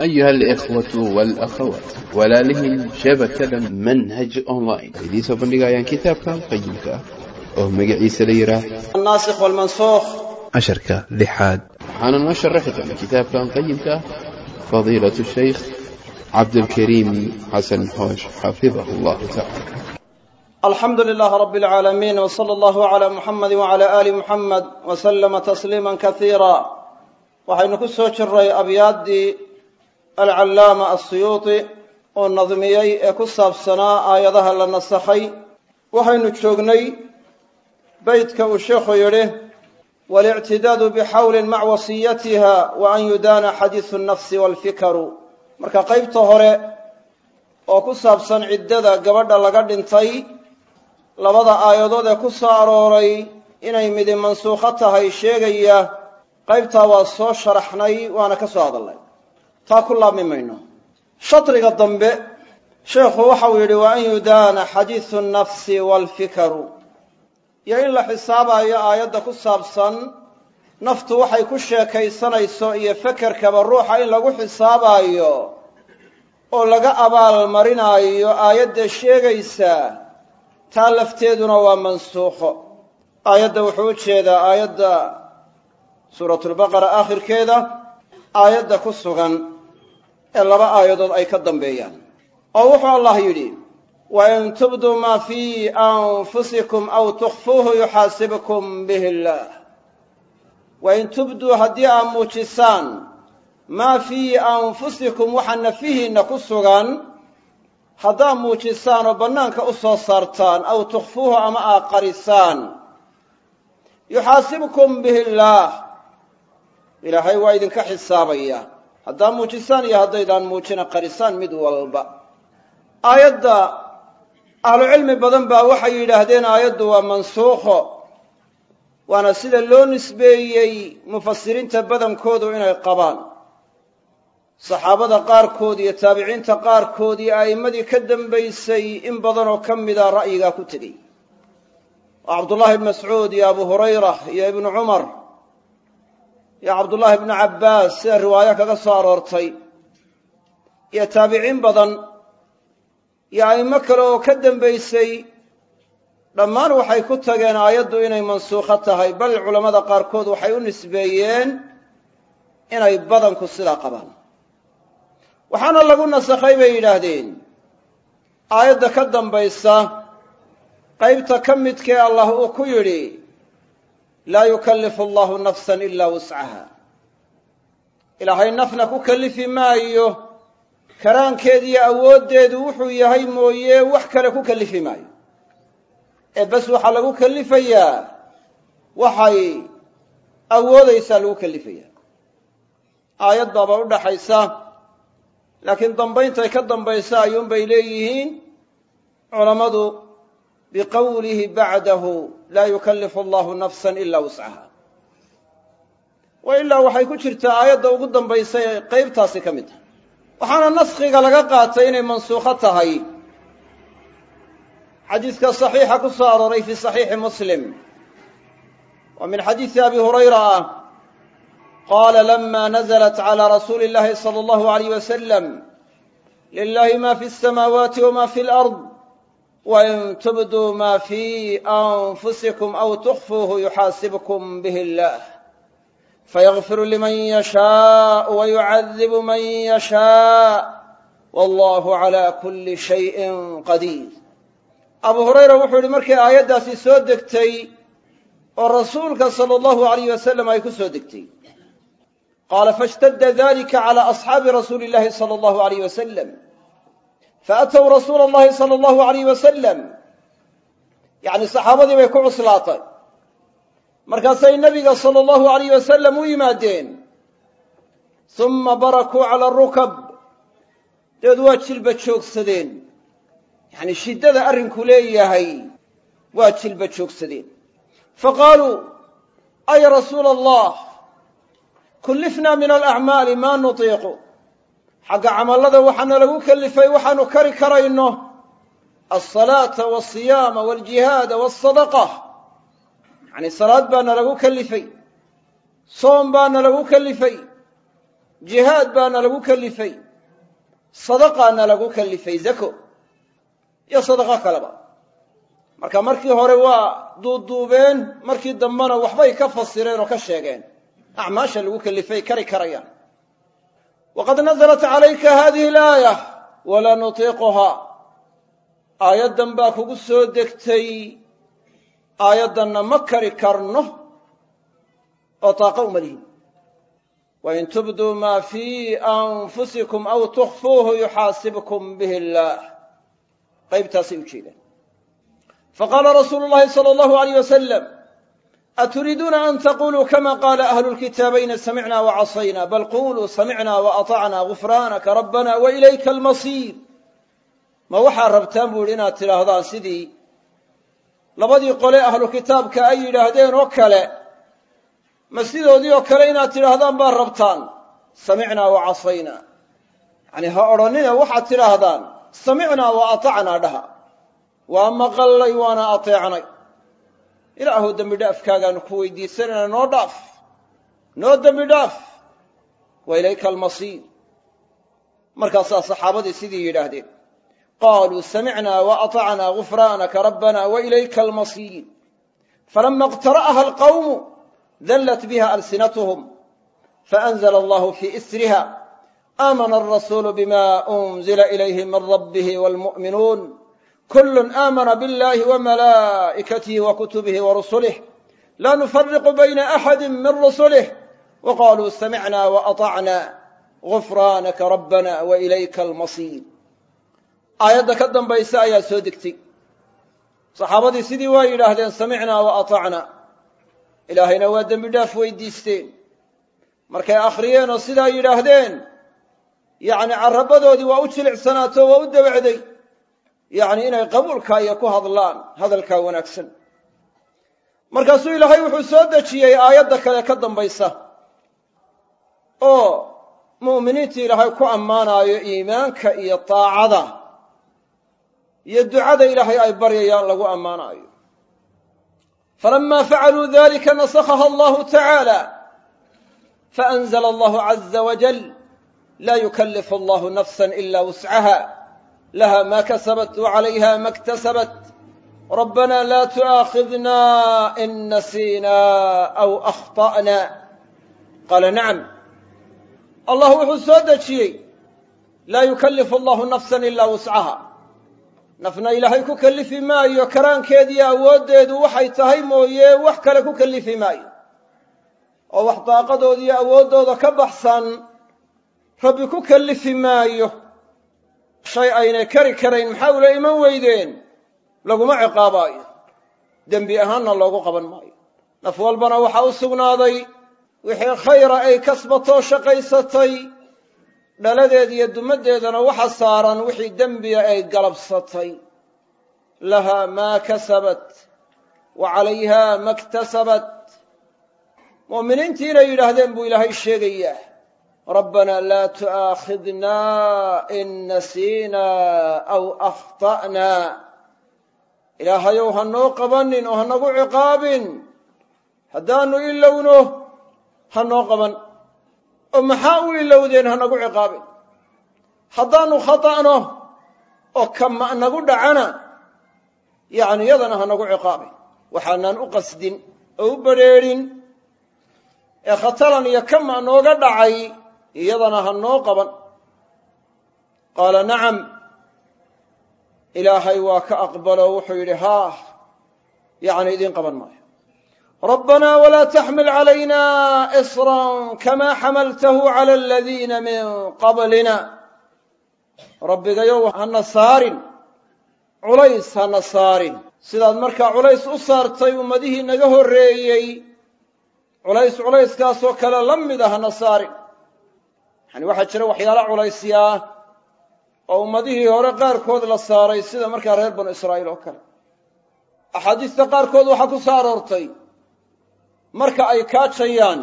أيها الإخوة والأخوات walaalihii shabakada manhaj online ay idiin soo bandhigayaan kitaabkan qayimka ah oo magaciisa la yidhaah الناسخ والمنسوخ casharka lixaad waxaana noo sharaxi doona kitaabkan qayimka ah fadiilaة الshaykh cabdulkariim xasan xoosh xafidahu allahu tacala الحمد لله رب العالمين وصلى الله على محمد وعلى آل محمد وسلم تسليما كثيرا waxaynu ku soo jiray abyaaddii alcallaama asiyuuti oo nadmiyey ee ku saabsanaa aayadaha la nasakhay waxaynu joognay beytka uu sheikhu yidhi walictidaadu bixawlin mac wasiyatiha wa an yudaana xadiisu nnafsi waalfikaru marka qaybta hore oo ku saabsan ciddada gabadha laga dhintay labada aayadood ee ku soo arooray inay midi mansuukho tahay sheegaya qaybtaa waa soo sharaxnay waana ka soo hadalnay taa ku laabmi mayno shadriga dambe sheekhu waxau yidhi wa an yudaana xadiisu nnafsi waalfikaru iyo in la xisaabayo aayadda ku saabsan naftu waxay ku sheekaysanayso iyo fekerkaba ruuxa in lagu xisaabaayo oo laga abaalmarinaayo aayadda sheegaysa taa lafteeduna waa mansuukho. Aayadda wuxuu u jeedaa aayadda suuratulbaqara aakhirkeeda aayadda ku sugan ee laba aayadood ay ka dambeeyaan. Oo wuxuu allah yidhi wain tubduu maa fii anfusikum aw tukhfuuhu yuxaasibkum bihi illaah wain tubduu haddii aad muujisaan maa fii anfusikum waxa nafihiinna ku sugan haddaad muujisaan oo bannaanka u soo saartaan aw tukhfuuhu ama aad qarisaan yuxaasibkum bihi illaah ilaahay waa idinka xisaabaya haddaad muujisaan iyo haddaydaan muujina qarisaan mid walba. Aayadda ahlucilmi badan baa waxay yidhaahdeen aayaddu waa mansuukho waana sida loo nisbeeyey mufasiriinta badankoodu inay qabaan. Saxaabada qaarkood iyo taabiciinta qaarkood iyo a'immadii ka dambaysay in badanoo ka mida ra'yigaa ku tegey. Oo cabdullaahi ibnu mascuud iyo abu hurayra iyo ibnu cumar iyo cabdullaahi ibnu cabbaas sida riwaayo kaga soo aroortay iyo taabiciin badan iyo a'immo kale oo ka dambaysay dhammaan waxay ku tageen aayaddu inay mansuukho tahay bal culammada qaarkood waxay u nisbeeyeen inay badanku sidaa qabaan. Waxaana lagu nasakhay bay yidhaahdeen aayadda ka dambaysa qaybta ka midkee allah uu ku yidhi laa yukallifu allahu nafsan ilaa wuscaha ilaahay nafna ku kallifi maayo karaankeediiyo awooddeedu wuxuu yahay mooye wax kale ku kallifi maayo ee bes waxaa lagu kallifayaa waxay awoodaysaa lagu kallifayaa aayad baaba u dhaxaysa laakiin dambayntay ka dambaysa ayuunbay leeyihiin culammadu biqowlihi bacdahu laa yukallifu allahu nafsan ilaa wuscaha wa ilaa waxay ku jirtaa aayadda ugu dambaysa ee qaybtaasi ka mid tahay waxaana naskhiga laga qaatay inay mansuukho tahay xadiiska saxiixa ku soo arooray fii saxiixi muslim wa min xadiisi abi hurayra ah qaala lama naزlat calى rasuuli اllahi salى اllahu alayh wasalam lilahi ma fi الsamaawaati wma fi اlأrض wain tubduu maa fii anfusikum aw tukfuuhu yuxaasibkum bih illaah fayakfiru liman yashaau wayucadibu man yashaa wallahu calaa kulli shayin qadiir abuu hurayra wuxuu yidhi markii aayaddaasi soo degtay oo rasuulka sala allahu alayh wasalam ay ku soo degtay qaala faishtadda dalika calaa asxaabi rasuuli illahi sala allahu alayh wasalam faatow rasuula allahi sala allahu alayh wasalam yacni saxaabadii bay ku cuslaatay markaasay nabiga sala allahu alayh wasalam u yimaadeen uma barakuu cala rukab dabeed waa jilba joogsadeen yacni shiddada arrinku leeyahay waa jilba joogsadeen fa qaaluu ay rasuula allah kullifnaa min alacmaali maa nutiiqu xagga camallada waxaana lagu kellifay waxaanu kari karayno alsalaata walsiyaama waljihaada walsadaqa yacni salaad baana lagu kellifay soom baana lagu kellifay jihaad baana lagu kellifay sadaqaana lagu kellifay zako iyo sadaqo kaleba. Marka markii hore waa duuduubeen markii dambena waxbay ka fasireen oo ka sheegeen. Acmaasha lagu kellifay kari karayaan waqad nazalat calayka hadihi alaaya walaa nutiiquha aayaddan baa kugu soo degtay aayaddanna ma kari karno oo taaqa uma lihin wain tubduu maa fii anfusikum aw tukhfuuhu yuxaasibkum bihi illaah qaybtaasay u jeedaan faqaala rasuulu llahi sala allahu alayh wasalam aturiiduuna an taquluu kama qaala ahlu lkitaabayni samicna wacasayna bal quluu samicna waatacna gufraanaka rabbana wa ilayka almasiir ma waxaad rabtaan buu yidhi inaad tidhaahdaan sidii labadii qole ahlu kitaabka ay yidhaahdeen oo kale ma sidoodii oo kale inaad tidhaahdaan baad rabtaan samicnaa wa casayna yacni ha odhanina waxaad tidhaahdaan samicnaa wa atacnaa dhaha waa maqallay waana ateecnay ilaahu dembi dhaafkaagaanu ku weydiisanayna noo dhaaf noo dembi dhaaf. Wa ilayka almasiir. Markaasaa saxaabadii sidii yidhaahdeen qaluu samicna waatacna gufraanaka rabbana wa ilayka almasiir. Falama اqtara'aha alqawmu dallat biha alsinatuhum faanzla allahu fii isriha. Aamana alrasuulu bima unzila ilayhi min rabbihi wاlmu'minuun kul aamana biاllahi wamalaa'ikatihi wakutubihi warusulih la nufariqu bayna axadi min rusulih waqaluu samicna waatacna gufraanaka rabbana wa ilayka almasiir aayadda ka dambaysa ayaa soo degtay saxaabadii sidii waa yidhaahdeen samicnaa wa atacna ilaahayna waa dembi dhaaf weydiisteen markay akhriyeen oo sidaa yidhaahdeen yacni carrabadoodii waa u jilicsanaato waa u dabacday yacni inay qabuulka iyo ku hadlaan hadalkaa wanaagsan. Markaasuu ilaahay wuxuu soo dejiyey aayadda kale ka dambaysa oo mu'miniinta ilaahay ku ammaanaayo iimaanka iyo taacada iyo ducada ilaahay ay baryayaan lagu ammaanaayo. Falama facaluu dalika nasakhaha allahu tacaala faanzla allahu caza wajal laa yukallifu allahu nafsa ila wuscaha laha ma kasabat wacalayha ma اktasabat rabbana la tu'aakhidna in nasiina aw akhطa'na qaala nacam allah wuxuu soo dejiyey laa yukallifu allahu nafsa ila wuscaha nafna ilaahay ku kellifi maayo karaankeediiyo awooddeedu waxay tahay mooye wax kale ku kellifi maayo oo wax daaqadooda iyo awooddooda ka baxsan rabbi ku kellifi maayo shay aynay kari karayn maxaa ula iman weydeen? Laguma ciqaabaayo. Dembi ahaanna loogu qaban maayo. Naf walbana waxaa u sugnaaday wixii khayra ay kasbatoo shaqaysatay dhaladeed iyo dumaddeedana waxa saaran wixii dembiga ay galabsatay. Lahaa maa kasabat wa calayha ma ktasabat mu'miniintii inay yidhaahdeen buu ilaahay sheegayaa rabbanaa laa tu'aakhidna in nasiina aw akhta'na ilaahayow ha noo qabanin oo ha nagu ciqaabin haddaannu ilowno ha noo qaban oo maxaa u ilowdeen ha nagu ciqaabin haddaannu khata'no oo kama nagu dhacana yacni yadana ha nagu ciqaabin waxaanaan u qasdin oo u badrheedhin ee khatalan iyo kama nooga dhacay iyadana ha noo qaban. Qaala nacam ilaahay waa ka aqbalo. Wuxuu yidhi haah yacni idiin qaban maayo. Rabbanaa walaa taxmil calayna isran kamaa xamaltahu cala aladiina min qablina. Rabbigayow hana saarin. Culays hana saarin. Sidaad markaa culays u saartay ummadihii naga horreeyey culays culayskaasoo kale la mida hana saarin yani waxaa jira waxyaala culaysyaa oo ummadihii hore qaarkood la saaray sida markaa reer banu israa'iil oo kale. Axaadiista qaarkood waxaa ku soo aroortay marka ay kaajayaan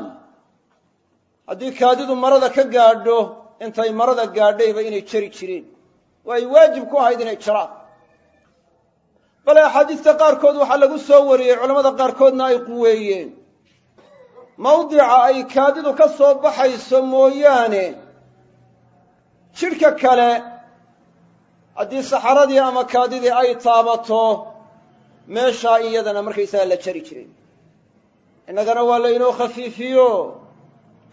haddii kaadidu marada ka gaadho intay marada gaadhayba inay jari jireen. Oo ay waajib ku ahayd inay jaraan bale axaadiista qaarkood waxaa lagu soo wariyey culamada qaarkoodna ay quweeyeen mawdica ay kaadidu ka soo baxayso mooyaane jidhka kale haddii saxaradii ama kaadidii ay taabato meeshaa iyadana markaysaga la jari jiray. Innagana waa laynoo khafiifiyo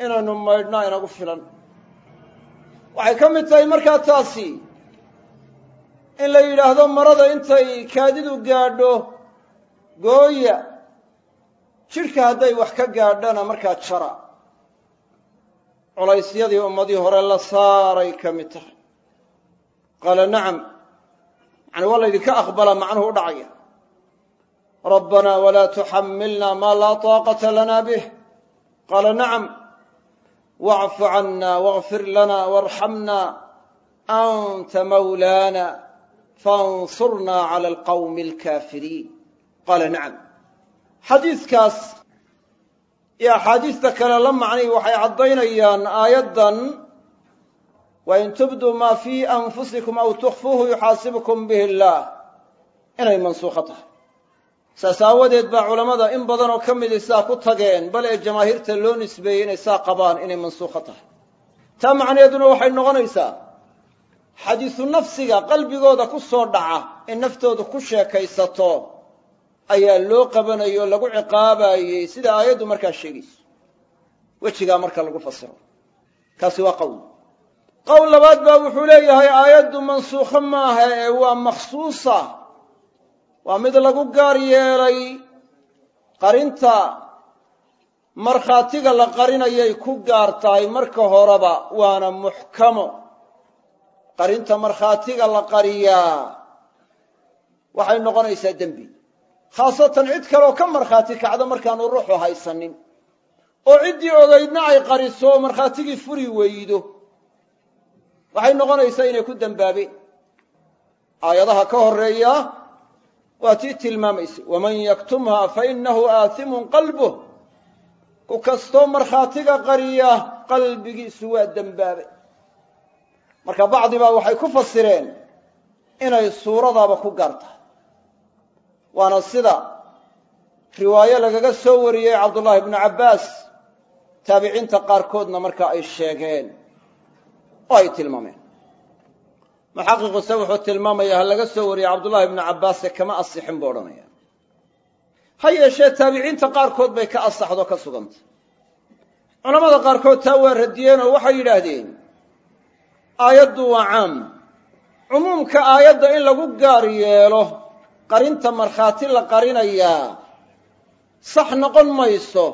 inaynu maydhnaa inagu filan. Waxay ka mid tahay markaa taasi in la yidhaahdo marada intay kaadidu gaadho gooya jidhka hadday wax ka gaadhana markaa jara culaysyadii ummadii hore la saaray ka mid tahay. Qaala nacam yani waa laydinka aqbala macnuhu u dhacaya. Rabbanaa walaa tuxamilna maa laa taaqata lana bih. Qaala nacam wacfu canna wagfir lana waarxamna anta mawlaana faansurna cala alqawmi alkaafiriin. Qaala nacam xadiidkaas iyo axaadiista kale la macnay waxay caddaynayaan aayaddan wain tubduu maa fii anfusikum aw tukfuuhu yuxaasibkum bihi illaah inay mansuukho tahay. Saas aawadeed baa culammada in badanoo ka midi saa ku tageen bal ee jamaahiirta loo nisbeeyey inay saa qabaan inay mansuukho tahay. Taa macnaheeduna waxay noqonaysaa xadiisu nafsiga qalbigooda ku soo dhaca in naftoodu ku sheekaysato ayaa loo qabanayay oo lagu ciqaabayey sida aayaddu markaa sheegayso. Wejigaa marka lagu fasiro. Kaasi waa qowl. Qowl labaad baa wuxuu leeyahay aayaddu mansuukho maaha ee waa makhsuusa. Waa mid lagu gaar yeelay qarinta. Markhaatiga la qarinayay ku gaar tahay marka horeba waana muxkamo. Qarinta markhaatiga la qariyaa. Waxay noqonaysaa dembi khaasatan cid kaleoo ka markhaati kacda markaanu ruuxu haysanin oo ciddii ogaydna ay qariso oo markhaatigii furi weydo waxay noqonaysaa inay ku dembaabeen aayadaha ka horreeya waa tii tilmaamaysay waman yaktumha fa inahu aatimun qalbuh ku kastoo markhaatiga qariya qalbigiisu waa dembaabay marka bacdi baa waxay ku fasireen inay suuradaaba ku gaar waana sida riwaayo lagaga soo wariyey cabdullaahi bnu cabbaas taabiciinta qaarkoodna marka ay sheegeen oo ay tilmaameen. Muxaqiquse wuxuu tilmaamaya ha laga soo wariyey cabdullaahi bnu cabbaase kama asixin buu odhanaya. Ha yeeshee taabiciinta qaarkood bay ka asaxdo ka sugantay culamada qaarkood taa waa radiyeen oo waxay yidhaahdeen aayaddu waa caam cumuumka aayadda in lagu gaar yeelo qarinta markhaati la qarinayaa sax noqon mayso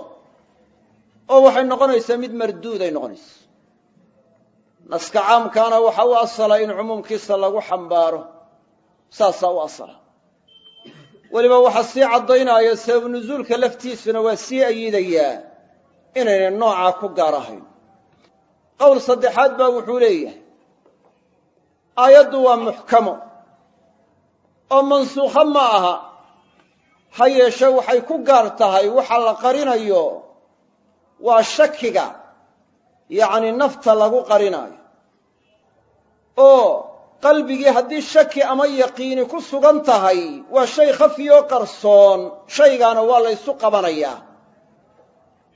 oo waxay noqonaysaa mid marduuday noqonaysa naska caamkaana waxa u asala in cumuumkiisa lagu xambaaro. Saasaa u asala. Weliba waxaa sii caddaynaya sabab nusuulka laftiisuna waa sii ayidayaa inayna noocaa ku gaar ahayn. Qowl saddexaad baa wuxuu leeyahay. Aayaddu waa muxkamo oo mansuukho ma aha. Ha yeeshe waxay ku gaar tahay waxa la qarinayo waa shakiga yacni nafta lagu qarinaayo oo qalbigii haddii shaki ama yaqiini ku sugan tahay waa shay khafiyoo qarsoon shaygaana waa la ysu qabanayaa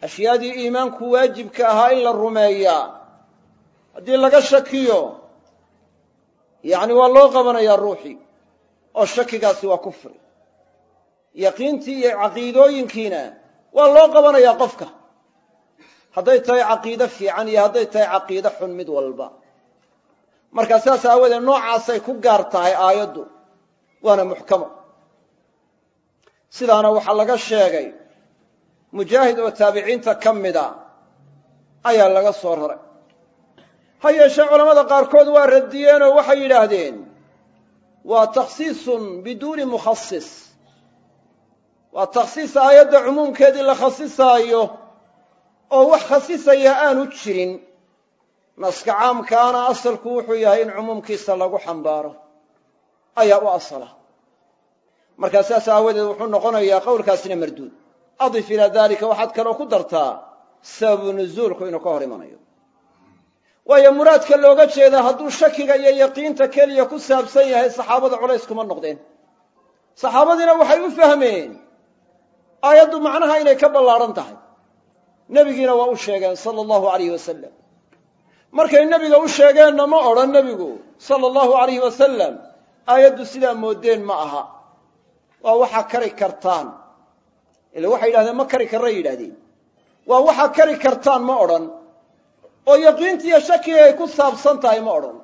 ashyaadii iimaanku waajibka ahaa in la rumeeyaa haddii laga shakiyo yacni waa loo qabanayaa ruuxii oo shakigaasi waa kufri. Yaqiintii iyo caqiidooyinkiina waa loo qabanayaa qofka. Hadday tahay caqiide fiican iyo hadday tahay caqiide xun mid walba. Markaa sidaas aawadeed noocaasay ku gaar tahay aayaddu. Waana muxkamo. Sidaana waxaa laga sheegay mujaahid oo taabiciinta ka mida ayaa laga soo raray. Ha yeeshee culammada qaarkood waa radiyeenoo waxay yidhaahdeen waa takhsiisun biduuni mukhasis waa takhsiis aayadda cumuumkeedii la khasisaayo oo wax khasisaya aanu jirin naska caamkaana asalku wuxuu yahay in cumuumkiisa lagu xambaaro. Ayaa u asala. Markaa saas aawadeed wuxuu noqonayaa qowlkaasina marduud. Adif ilaa dalika waxaad kaloo ku dartaa sababu nuzuulku inuu ka hor imanayo waayo muraadka looga jeedaa hadduu shakiga iyo yaqiinta keliya ku saabsan yahay saxaabada culays kuma noqdeen. Saxaabadiina waxay u fahmeen aayaddu macnaha inay ka ballaadhan tahay. Nebigiina waa u sheegeen sala allahu alayh wasalam markay nebiga u sheegeenna ma odhan nebigu sala allahu alayhi wasalam aayaddu sidaa moodeen ma aha. Waa waxaa kari kartaan. Ila waxay yidhahdeen ma kari karray yidhahdeen. Waa waxaa kari kartaan ma odhan oo yaqiintiiyo shakiga ay ku saabsan tahay ma odhan.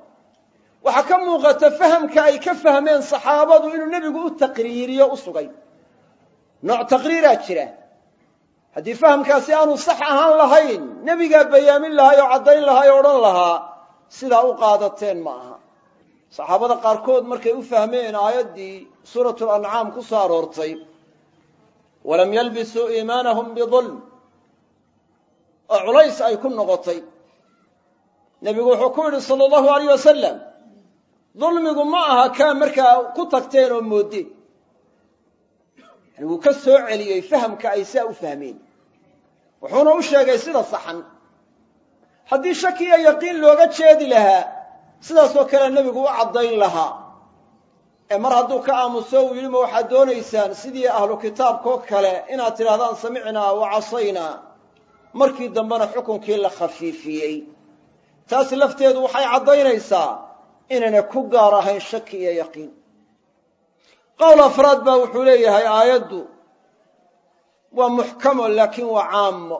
Waxaa ka muuqata fahamka ay ka fahmeen saxaabadu inuu nebigu u taqriiriyo u sugay. Nooc taqriiraa jira. Haddii fahamkaasi aanu sax ahaan lahayn nebigaa bayaamin lahay oo caddayn lahay oo odhan lahaa sidaa u qaadateen ma aha. Saxaabada qaarkood markay u fahmeen aayaddii suuratu lancaam ku soo aroortay walam yalbisuu iimaanahum bidulm oo culays ay ku noqotay nebigu wuxuu ku yidhi sala allahu alayh wasalam dulmigu ma aha kaa markaa ku tagteen oo moodeen yani wuu ka soo celiyey fahamka ay saa u fahmeen. Wuxuuna u sheegay sida saxan. Haddii shaki iyo yaqiin looga jeedi lahaa sidaasoo kale nebigu u caddayn lahaa. Ee mar hadduu ka aamuso uu yidhi ma waxaad doonaysaan sidii ahlu kitaabkoo kale inaad tidhahdaan samicnaa wa casaynaa markii dambena xukunkii la khafiifiyey taas lafteedu waxay caddaynaysaa inayna ku gaar ahayn shaki iyo yaqiin. Qowl afraad baa wuxuu leeyahay aayaddu waa muxkamo laakiin waa caamo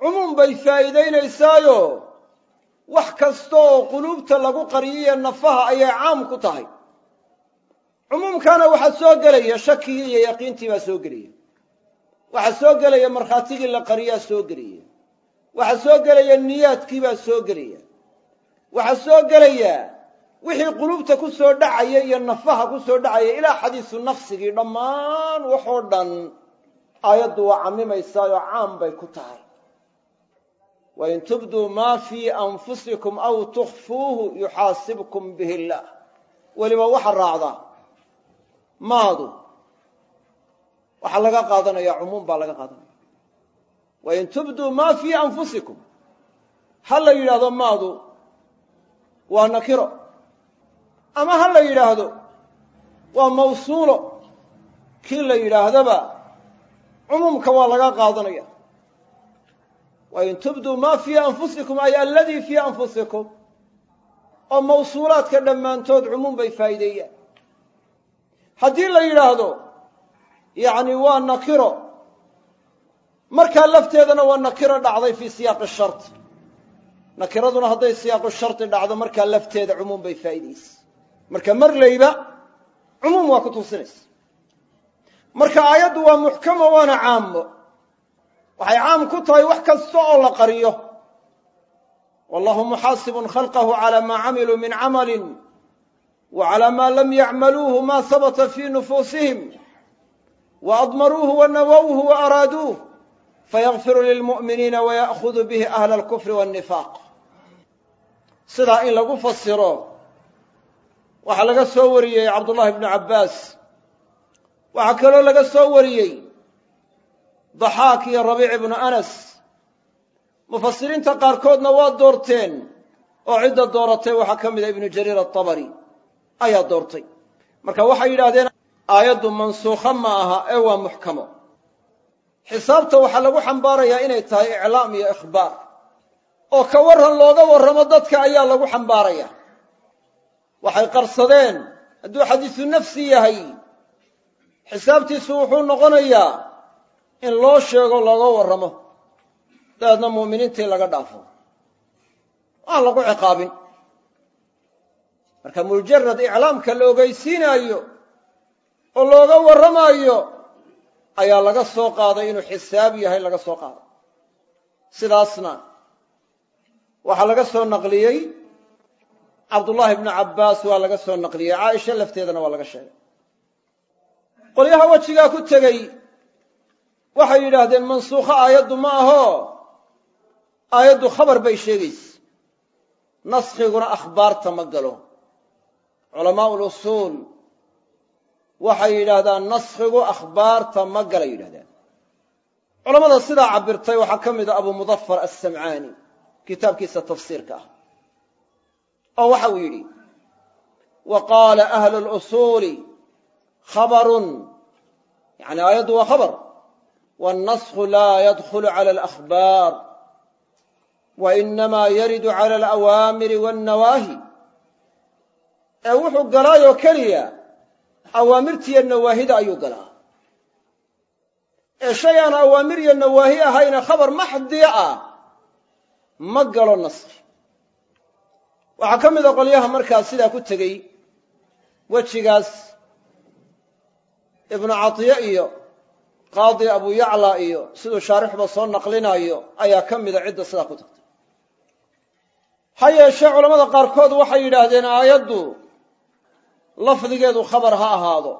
cumuum bay faa'iidaynaysaayo wax kasta oo quluubta lagu qariyiye nafaha ayay caam ku tahay. Cumuumkaana waxaa soo gelaya shakigii iyo yaqiintii baa soo gelaya. Waxaa soo gelaya markhaatigii la qariyaa soo gelaya waxaa soo gelaya niyaadkii baa soo gelaya. Waxaa soo gelaya wixii quluubta ku soo dhacaya iyo nafaha ku soo dhacaya ilaa xadiisu nafsigii dhammaan waxoo dhan aayaddu waa cammimaysaayoo caam bay ku tahay. Wain tubduu maa fii anfusikum aw tukhfuuhu yuxaasibkum bihi illaah weliba waxa raacda maadu waxaa laga qaadanaya cumuum baa laga qaadanaya wain tubduu maa fii anfusikum ha la yidhaahdo maadu waa nakiro ama ha la yidhaahdo waa mawsuulo kii la yidhaahdaba cumuumka waa laga qaadanaya wain tubduu maa fii anfusikum ay aladii fii anfusikum oo mawsuulaadka dhammaantood cumuum bay faa'iideeyaan haddii la yidhaahdo yacni waa nakiro markaa lafteedana waa nakiro dhacday fii siyaaqi shardi nakiraduna hadday siyaaqu shardi dhacdo markaa lafteeda cumuum bay faa'iidaysa. Marka marlayba cumuum waa ku tusinaysa. Marka aayaddu waa muxkamo waana caamo waxay caam ku tahay wax kasta oo la qariyo. Wallahu muxaasibun khalqahu calaa maa camiluu min camalin wa calaa maa lam yacmaluuhu ma habata fii nufuusihim wa wa nawowhu wa araaduuh fayakfiru lilmu'miniina waya'hudu bihi ahla alkufri waannifaaq sidaa in lagu fasiro waxaa laga soo wariyey cabdullahi bnu cabbaas waxaa kaloo laga soo wariyey daxaak iyo rabiic ibnu anas mufasiriinta qaarkoodna waa doorteen oo cidda dooratay waxaa ka mida ibnu jariir atabari ayaa doortay marka waxay yidhaahdeen aayaddu mansuukho ma aha ee waa muxkamo xisaabta waxaa lagu xambaarayaa inay tahay iclaam iyo ikhbaar. oo ka warran looga warramo dadka ayaa lagu xambaaraya. Waxay qarsadeen hadduu xadiisu nafsi yahay xisaabtiisu wuxuu noqonayaa in loo sheego looga warramo. Dabeedna mu'miniintii laga dhaafo. Aan lagu ciqaabin. Marka mujarad iclaamka la ogeysiinaayo oo looga warramaayo ayaa laga soo qaaday inuu xisaab yahay laga soo qaaday. Sidaasna waxaa laga soo naqliyey cabdullaahi ibnu cabbaas waa laga soo naqliyey caaisha lafteedana waa laga sheegay. Qolyaha wejigaa ku tegey waxay yidhaahdeen mansuukho aayaddu ma aho. Aayaddu khabar bay sheegaysa. Naskhiguna akhbaarta ma galo. Culamaau lusuul waxay yidhaahdaan naskhigu akhbaarta ma galay yidhahdaan culamada sidaa cabirtay waxaa ka mida abu mudafar assamcaani kitaabkiisa tafsiirka ah oo waxa uu yidhi wa qaala ahlu lusuuli khabarun yani aayaddu waa khabar wاnnasku laa yadkhulu cala alakhbaar wa inamaa yaridu cala alawaamiri wاnnawaahi ee wuxuu galaayoo keliya awaamirtiiyo nawaahida ayuu galaa. Ee shay aan awaamir iyo nawaahi ahayne khabar maxdiya ah ma galo naski waxaa ka mida qolyaha markaa sidaa ku tegey wejigaas ibnu catiye iyo qaadi abu yacla iyo siduu shaarixba soo naqlinayo ayaa ka mida cidda sidaa ku tagtay. Ha yeeshee culamada qaarkood waxay yidhaahdeen aayaddu lafdigeedu khabar ha ahaado.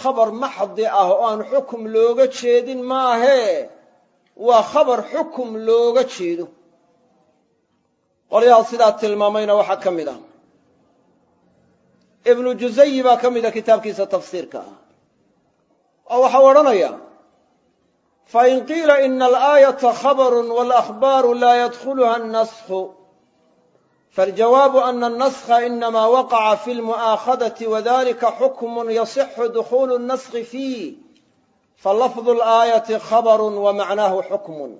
Khabar maxdi ah oo aan xukum looga jeedin maahee waa khabar xukum looga jeedo. Qolyaha sidaa tilmaamayna waxaa ka mid ah ibnu juzayi baa ka mida kitaabkiisa tafsiirka ah. Oo waxau odhanaya fain qiila ina alaayata khabaru walakhbaaru laa yadkhuluha annasku faاljawaabu ana الnaskha inama waqaca fi lmu'aakhadati wadalika xukmu yasixu dukhulu الnaskhi fiih falafdu اlaayati khabaru wa macnaahu xukmun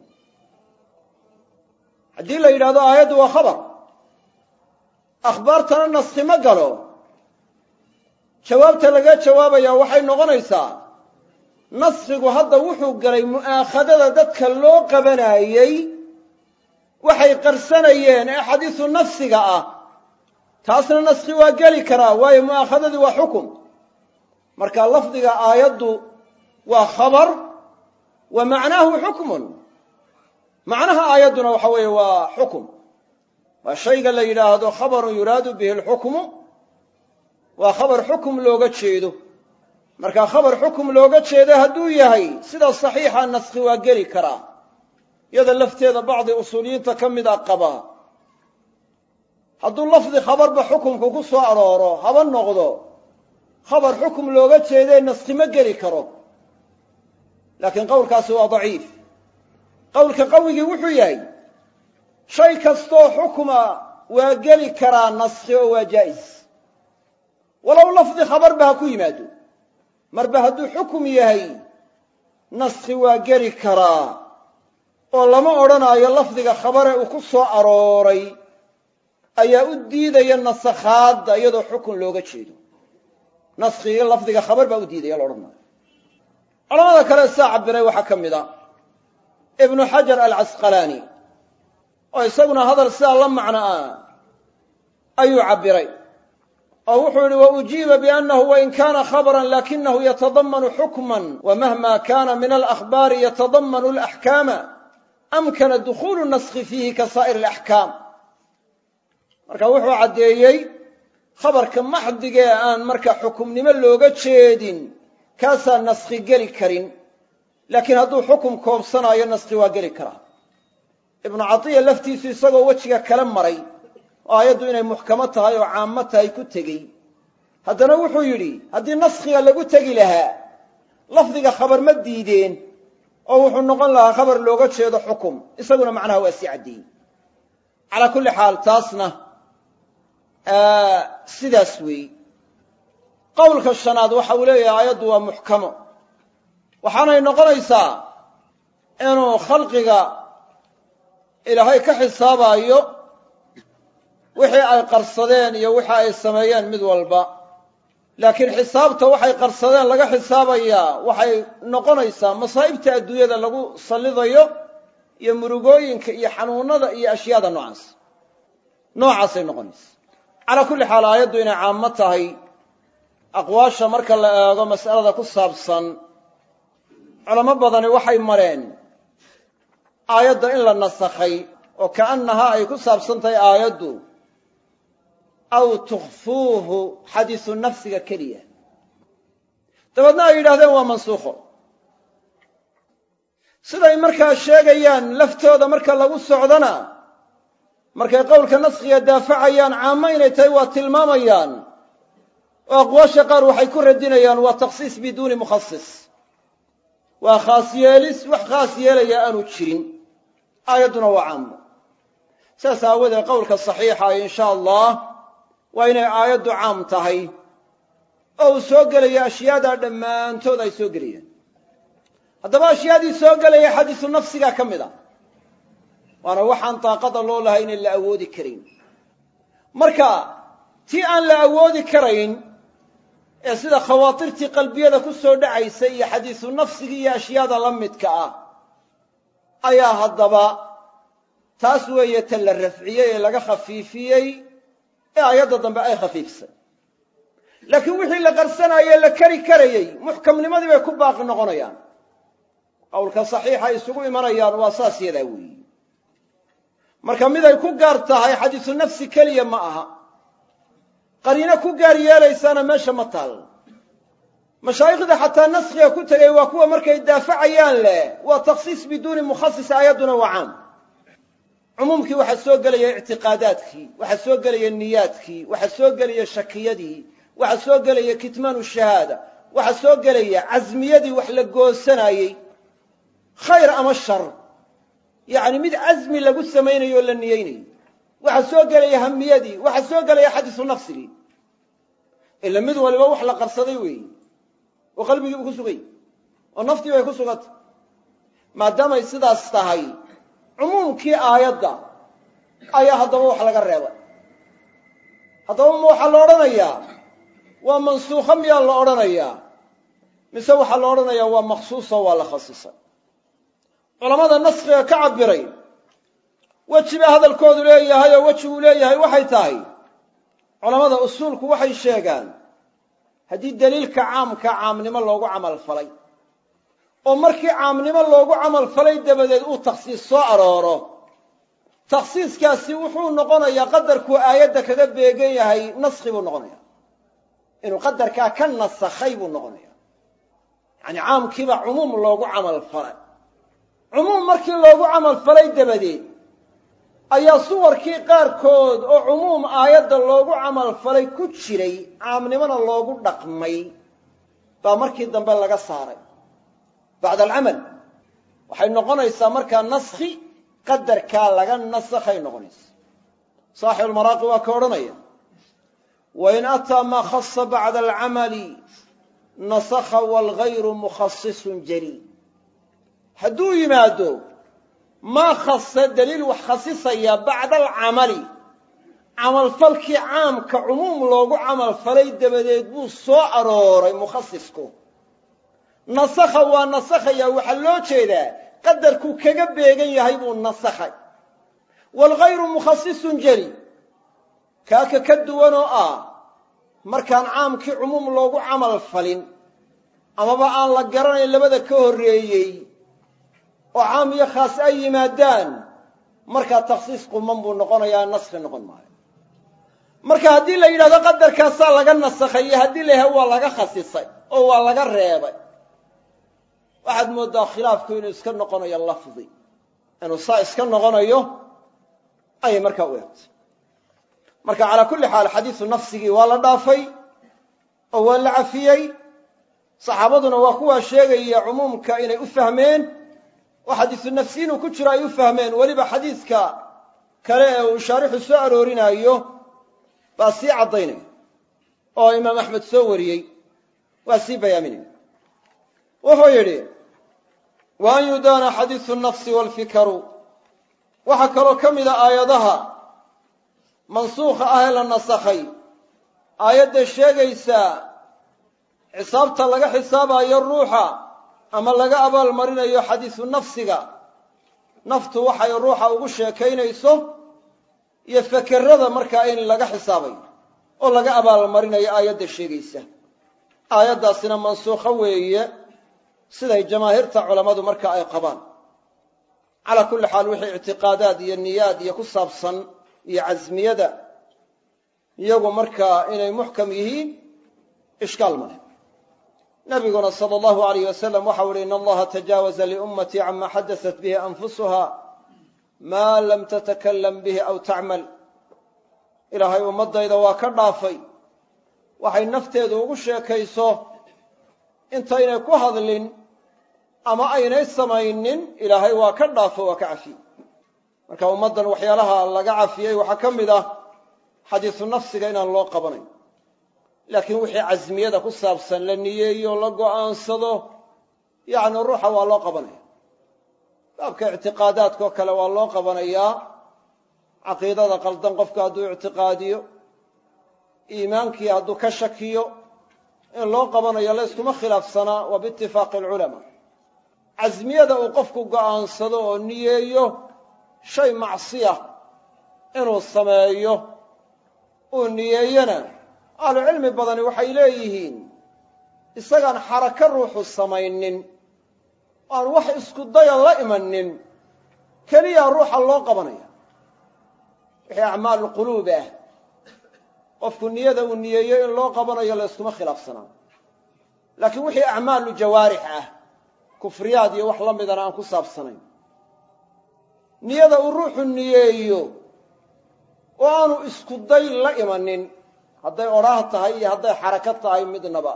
haddii la yidhahdo aayaddu waa khabar akhbaartana naskhi ma galo jawaabta laga jawaabaya waxay noqonaysaa naskhigu hadda wuxuu galay mu'aakhadada dadka loo qabanayey waxay qarsanayeen ee xadiisu nafsiga ah. Taasna naskhi waa geli karaa waayo mu'aakhadadii waa xukum. Marka lafdiga aayaddu waa khabar wa macnaahu xukmun. Macnaha aayadduna waxa weeye waa xukum. Waa shayga la yidhaahdo khabarun yuraadu bihi alxukmu. Waa khabar xukum looga jeedo. Marka khabar xukum looga jeedo hadduu yahay sida saxiixa naskhi waa geli karaa iyada lafteeda bacdi usuuliyiinta ka mid a qabaa hadduu lafdi khabarba xukumku ku soo arooro haba noqdo khabar xukum looga jeedee naskhi ma geli karo. Laakiin qowlkaasi waa daciif. Qowlka qawigii wuxuu yahay shay kastoo xukuma waa geli karaa naskhi oo waa jaa'is. Walow lafdi khabarba ha ku yimaado marba hadduu xukum yahay naskhi waa geli karaa oo lama odhanaayo lafdiga khabare uu ku soo arooray ayaa u diidaya nasakhaadda iyadoo xukun looga jeedo. Naskhiga lafdiga khabar baa u diidaya la odhan culamada kale saa cabiray waxaa ka mid a. Ibnu xajar alcasqalaani oo isaguna hadal sidaa la macno ah ayuu cabbiray oo wuxuu yihi waujiiba biannahu wain kana khabran lakinahu yatadamanu xukman wamahma kana min alakhbaari yatadamanu alaxkaama amkana dukhulu naskhi fiihi ka saa'ir alaxkaam marka wuxuu caddeeyey khabarka maxdigee aan marka xukumnimo looga jeedin kaasaa naskhi geli karin. Laakiin hadduu xukum koobsanaayo naskhi waa geli karaa. Ibnu catiya laftiisu isagoo wejiga kala maray oo aayaddu inay muxkamo tahay oo caamo tahay ku tegey. Haddana wuxuu yidhi haddii naskhiga lagu tegi lahaa lafdiga khabar ma diideen oo wuxuu noqon lahaa khabar looga jeedo xukum. Isaguna macnaha waa sii caddeeyey calaa kulli xaal taasna sidaas weeyi qowlka shanaad waxa uu leeyahay aayaddu waa muxkamo. Waxaanay noqonaysaa inuu khalqiga ilaahay ka xisaabaayo wixii ay qarsadeen iyo wixii ay sameeyeen mid walba laakiin xisaabta waxay qarsadeen laga xisaabayaa waxay noqonaysaa masaa'ibta adduunyada lagu sallidayo iyo murugooyinka iyo xanuunada iyo ashyaada noocaas. Noocaasay noqonaysa. Calaa kulli xaal aayaddu inay caamo tahay. Aqwaasha marka la eego mas'alada ku saabsan culamo badani waxay mareen aayadda in la nasakhay oo ka'annahaa ay ku saabsan tahay aayaddu aw tukhfuuhu xadiisu nafsiga keliya dabeedna ay yidhahdeen waa mansuukho siday markaa sheegayaan laftooda marka lagu socdona markay qowlka naskhiga daafacayaan caamo inay tahay waa tilmaamayaan oo aqwaasha qaar waxay ku radinayaan waa takhsiis biduuni mukhasis waa khaas yeelis wax khaas yeelaya aanu jirin aayadduna waa caamo saas aawadeed qowlka saxiixa insha allah waa inay aayaddu caam tahay. Oo uu soo gelaya ashyaadaa dhammaantood ay soo gelayaan. Haddaba ashyaadii soo gelaya xadiisu nafsigaa ka mid a. Waana waxaan daaqada loo lahay inaan la awoodi karayn. Marka tii aan la awoodi karayn ee sida khawaatirtii qalbiyada ku soo dhacaysa iyo xadiisu nafsigii iyo ashyaada la midka ah ayaa haddaba taas weeye ta la rafciyey ee laga khafiifiyey ee ayadda dambe ay khafiifsay. Laakiin wixii la qarsanaye la kari karayey muxkamnimadii bay ku baaqi noqonayaan. Qowlka saxiixa isugu imanayaan waa saas yadaa weeyi marka miday ku gaar tahay xadiisu nafsi keliya ma aha. Qariino ku gaar yeelaysaana meesha ma taal. Mashaayikhda xataa naskhiga ku tegay waa kuwa markay daafacayaan leh waa takhsiis biduuni mukhasis aayadduna waa caam cumuumkii waxaa soo gelaya ictiqaadaadkii waxaa soo gelaya niyaadkii waxaa soo gelaya shakiyadii waxaa soo gelaya kitmaanu shahaada waxaa soo gelaya casmiyadii wax la goosanayey khayr ama shar? Yacni mid casmi lagu samaynayo o la niyeynayo waxaa soo gelaya hamiyadii waxaa soo gelaya xadiisu nafsigii ila mid waliba wax la qarsaday weeyi oo qalbigiibu ku sugay oo naftii bay ku sugantay maadaamay sidaas tahay cumuumkii aayadda ayaa haddaba wax laga reebay. Haddaba ma waxaa la odhanayaa waa mansuukho miyaa la odhanayaa mise waxaa la odhanayaa waa makhsuuso waa la khasisay. Culammada naskhiga ka cabbiray weji ba hadalkoodu leeyahay oo weji uu leeyahay waxay tahay culammada usuulku waxay sheegaan haddii deliilka caamka caamnimo loogu camal falay oo markii caamnimo loogu camal falay dabadeed uu takhsiis soo arooro. Takhsiiskaasi wuxuu noqonayaa qadarkuu aayadda kaga beegan yahay naskhi buu noqonaya inuu qadarkaa ka nasakhay buu noqonaya yacani caamkiiba cumuum loogu camal falay. Cumuum markii loogu camal falay dabadeed ayaa suwarkii qaarkood oo cumuum aayadda loogu camal falay ku jiray caamnimona loogu dhaqmay baa markii dambe laga saaray bacda alcamal. Waxay noqonaysaa markaa naskhi qadarkaa laga nasakhay noqonaysa. Saaxibulmaraaqi waa ka odhanaya wain ataa maa khasa bacda alcamali nasakha waalgayru mukhasisun jaliil. Hadduu yimaado maa khasa daliil wax khasisaya bacda alcamali camalfalkii caamka cumuum loogu camalfalay dabadeed buu soo arooray mukhasisku nasakha waa nasakhaya waxaa loo jeedaa qadarkuu kaga beegan yahay buu nasakhay. Waalgayru mukhasisun jeli kaaka ka duwanoo ah markaan caamkii cumuum loogu camal falin amaba aan la garanayn labada ka horreeyey oo caam iyo khaas ay yimaadaan markaa takhsiis quman buu noqonayaa naskhi noqon maayo. Marka haddii la yidhahdo qadarkaasaa laga nasakhay iyo haddii la waa laga khasisay oo waa laga reebay waxaad mooddaa khilaafku inuu iska noqonayo lafdi. Inuu saa iska noqonayo ayay markaa u egtay marka calaa kulli xaal xadiisu nafsigii waa la dhaafay oo waa la cafiyey. Saxaabaduna waa kuwaa sheegaya cumuumka inay u fahmeen. Oo xadiisu nafsi inuu ku jiro ay u fahmeen. Weliba xadiiska kale ee uu shaarixu soo aroorinaayo baa sii caddaynaya oo imaam axmed soo wariyey waa sii bayaaminaya wuxuu yidhi wa an yudaana xadiisu nafsi waalfikaru waxaa kaloo ka mida aayadaha mansuukha ah ee la nasakhay. Aayadda sheegaysaa xisaabta laga xisaabayo ruuxa ama laga abaalmarinayo xadiisu nafsiga. Naftu waxay ruuxa ugu sheekaynayso iyo fekerada markaa in laga xisaabayo oo laga abaalmarinayo aayadda sheegaysa. Aayaddaasina mansuukho weeye siday jamaahiirta culammadu marka ay qabaan. Calaa kulli xaal wixii ictiqaadaad iyo niyaad iyo ku saabsan iyo casmiyada iyagu markaa inay muxkam yihiin ishkaal ma leh. Nabiguna sala allahu alayh wasalam waxau uhi in allaha tajaawaza liummatii cama xadasat bihi anfusuha maa lam tatakalam bihi aw tacmal ilaahay ummaddayda waa ka dhaafay. Waxay nafteedu ugu sheekayso intaynay ku hadlin ama aynay samaynin ilaahay waa ka dhaafo waa ka cafiyey marka ummaddan waxyaalaha laga cafiyey waxaa ka mid ah xadiisu nafsiga inaan loo qabanayn. Laakiin wixii casmiyada ku saabsan la niyeeyo la go'aansado yacni ruuxa waa loo qabanaya. Baabka ictiqaadaadkao kale waa loo qabanayaa. Caqiidada qaldan qofka hadduu ictiqaadiyo iimaankii hadduu ka shakiyo in loo qabanayo layskuma khilaafsanaa waa biitifaaqi alculamaa casmiyada uu qofku go'aansado oo niyeeyo shay macsiya inuu sameeyo uu niyeeyona ahlucilmi badani waxay leeyihiin isagaan xarako ruuxu samaynin aan wax isku daya la imanin keliyaa ruuxa loo qabanaya. Wixii acmaalu quluub ah qofku niyada uu niyeeyo in loo qabanayo layskuma khilaafsanaa laakiin wixii acmaalu jawaarix ah kufriyaad iyo wax la midana aan ku saabsanayn. Niyada uu ruuxu niyeeyo oo aanu isku day la imanin hadday odhaah tahay iyo hadday xarako tahay midnaba.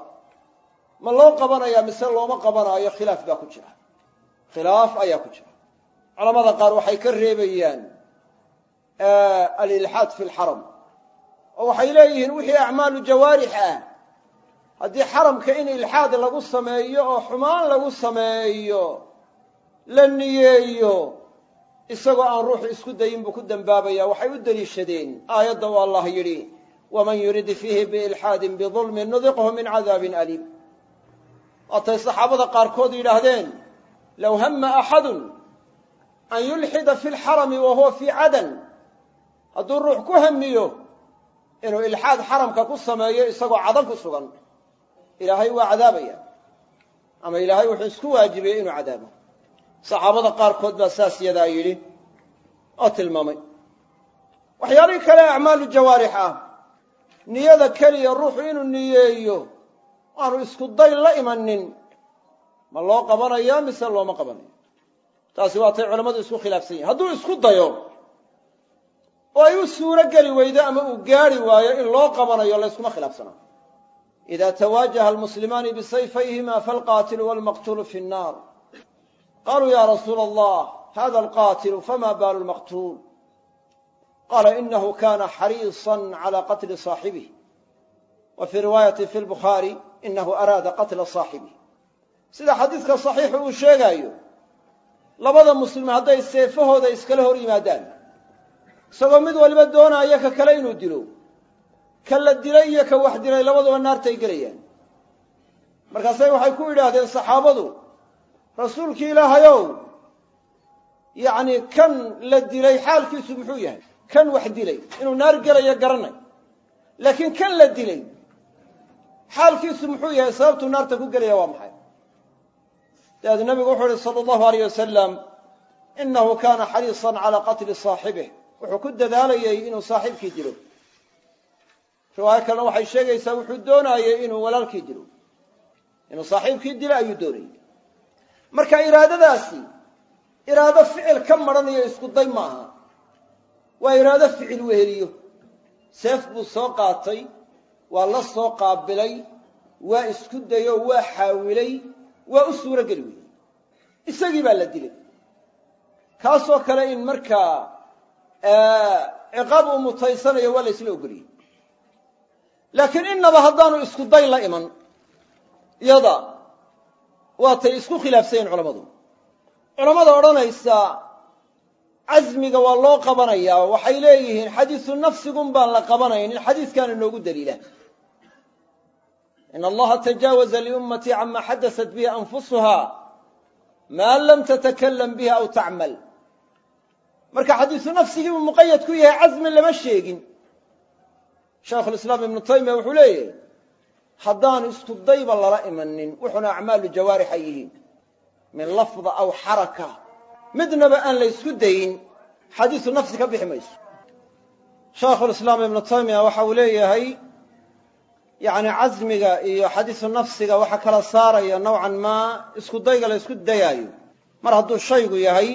Ma loo qabanayaa mise looma qabanaayo khilaaf baa ku jira. Khilaaf ayaa ku jira. Culamada qaar waxay ka reebayaan alilxaad fi lxaram oo waxay leeyihiin wixii acmaalu jawaarix ah haddii xaramka in ilxaad lagu sameeyo oo xumaan lagu sameeyo la niyeeyo isagoo aan ruuxu isku dayin buu ku dembaabaya waxay u deliishadeen. Aayadda u allah yidhi waman yurid fiihi biilxaadin bidulmin nudiqhu min cadaabin aliim. Waatay saxaabada qaarkood yidhaahdeen low hama axadun an yulxida fi lxarami wa huwa fii cadan. Hadduu ruux ku hamiyo inuu ilxaad xaramka ku sameeyo isagoo cadan ku sugan ilaahay waa cadaabaya ama ilaahay wuxuu isku waajibiyey inuu cadaabo. Saxaabada qaarkood baa saas yadaa yidhi oo tilmaamay. Waxyaalihii kale acmaalu jawaarix ah niyada keliya ruuxu inuu niyeeyo aanu isku day la imanin. Ma loo qabanaya mise looma qabanayo? Taasi waatay culammadu isku khilaafsan yihiin hadduu isku dayo oo ay u suuro geli weydo ama uu gaari waayo in loo qabanayo layskuma khilaafsanaa ida twaajaha almuslimaani bisayfayhima falqaatilu walmaqtulu fi nnaar qaluu ya rasuula allah hada alqaatilu fama baalu lmaqtuul qaala inahu kana xariisan cala qatli saaxibih wa fii riwaayati fi lbukhaari inahu araada qatla saaxibih sida xadiidka saxiixu uu sheegaayo labada muslim hadday seefahooda iskala hor yimaadaan isagoo mid waliba doonaayo ka kale inuu dilo ka la dilay iyo ka wax dilay labaduba naartay gelayaan. Markaasay waxay ku yidhaahdeen saxaabadu rasuulkii ilaahayow yacni kan la dilay xaalkiisu muxuu yahay? Kan wax dilay? Inuu naar gelayo garanay. Laakiin kan la dilay xaalkiisu muxuu yahay? Sababtuu naarta ku gelaya waa maxay? Dabeed nabigu wuxuu uhi sala allahu alayh wasalam inahu kana xariisan calaa qatli saaxibih. Wuxuu ku dadaalayay inuu saaxiibkii dilo riwaayo kalena waxay sheegaysaa wuxuu doonaayey inuu walaalkii dilo. Inuu saaxiibkii dilo ayuu doonayey marka iraadadaasi iraado ficil ka marhanayo isku day maaha waa iraado ficil weheliyo. Seef buu soo qaatay waa la soo qaabilay waa isku dayo waa xaawilay waa u suuro geli weyey. Isagii baa la dilay. Kaasoo kale in markaa ciqaab uu mutaysanayo waa la ysla ogoliyey laakiin innaba haddaanu isku day la iman. Yada waatay isku khilaafsayen culammadu culammada odhanaysa casmiga waa loo qabanayaa waxay leeyihiin xadiisu nafsigun baan la qabanaynin xadiiskaana noogu daliila. In allaha tajaawaza liummatii cama xadasat bihi anfusuha maa lam tatakalam bihi aw tacmal. Marka xadiisu nafsigii buu muqayad ku yahay casmi lama sheegin shaekhulislaam ibnu taymiya wuxuu leeyahy haddaanu isku dayba lala imanin wuxuna acmaalu jawaarixa yihiin. Min lafda aw xaraka midnaba aan la ysku dayin xadiisu nafsi ka bixi mayso. Shaekhulislaam ibnu taymiya waxa uu leeyahay yani casmiga iyo xadiisu nafsiga waxa kala saaraya nowcan maa isku dayga la ysku dayaayo. Mar hadduu shaygu yahay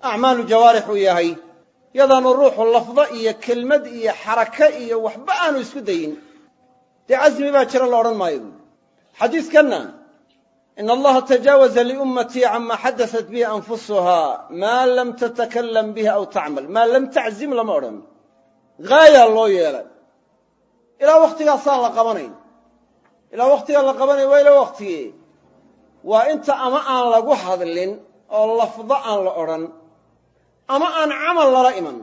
acmaalu jawaarix uu yahay yadaanu ruuxu lafdo iyo kelmad iyo xarake iyo waxba aanu isku dayin. Dee casmi baa jira la odhan maayo. Buui xadiidkanna in allaha tajaawaza liummatii cama xadasat bihi anfusuha maa lam tatakalam bihi aw tacmal maa lam taczim lama odhan. Gaayaa loo yeelay. Ilaa wakhtigaasaan la qabanayn. Ilaa wakhtigaa la qabanaya waa ilaa wakhtigee waa inta ama aan lagu hadlin oo lafdo aan la odhan ama aan camal lala iman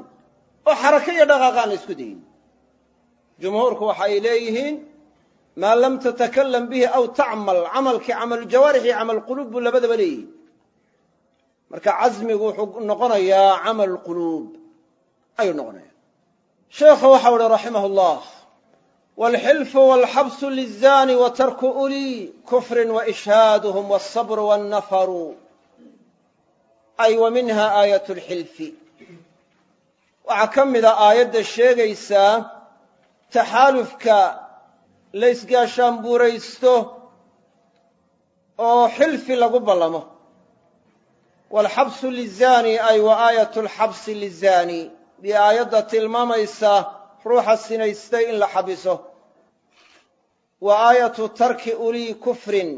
oo xarako iyo dhaqaaqa aan la isku dayin jumhuurku waxa ay leeyihiin maa lam tatakalam bihi aw tacmal camalkii camaluljawaarix iyo camalquluub buu labadaba leeyihi marka casmigu wuxuu noqonayaa camal quluub ayuu noqonaya sheekhu waxau uhi raximah llah wاlxilfu wاlxabsu liلzani watarku uli kufri waishhaaduhm wالصabr wالnafaru ay wa minha aayat اlxilfi waxaa ka mida aayadda sheegaysaa taxaalufka la ysgaashaanbuuraysto oo xilfi lagu ballamo. Waalxabsu lizaani ay wa aayat alxabsi lizaani. Bi aayadda tilmaamaysa ruuxa sinaystay in la xabiso. Wa aayatu tarki ulii kufrin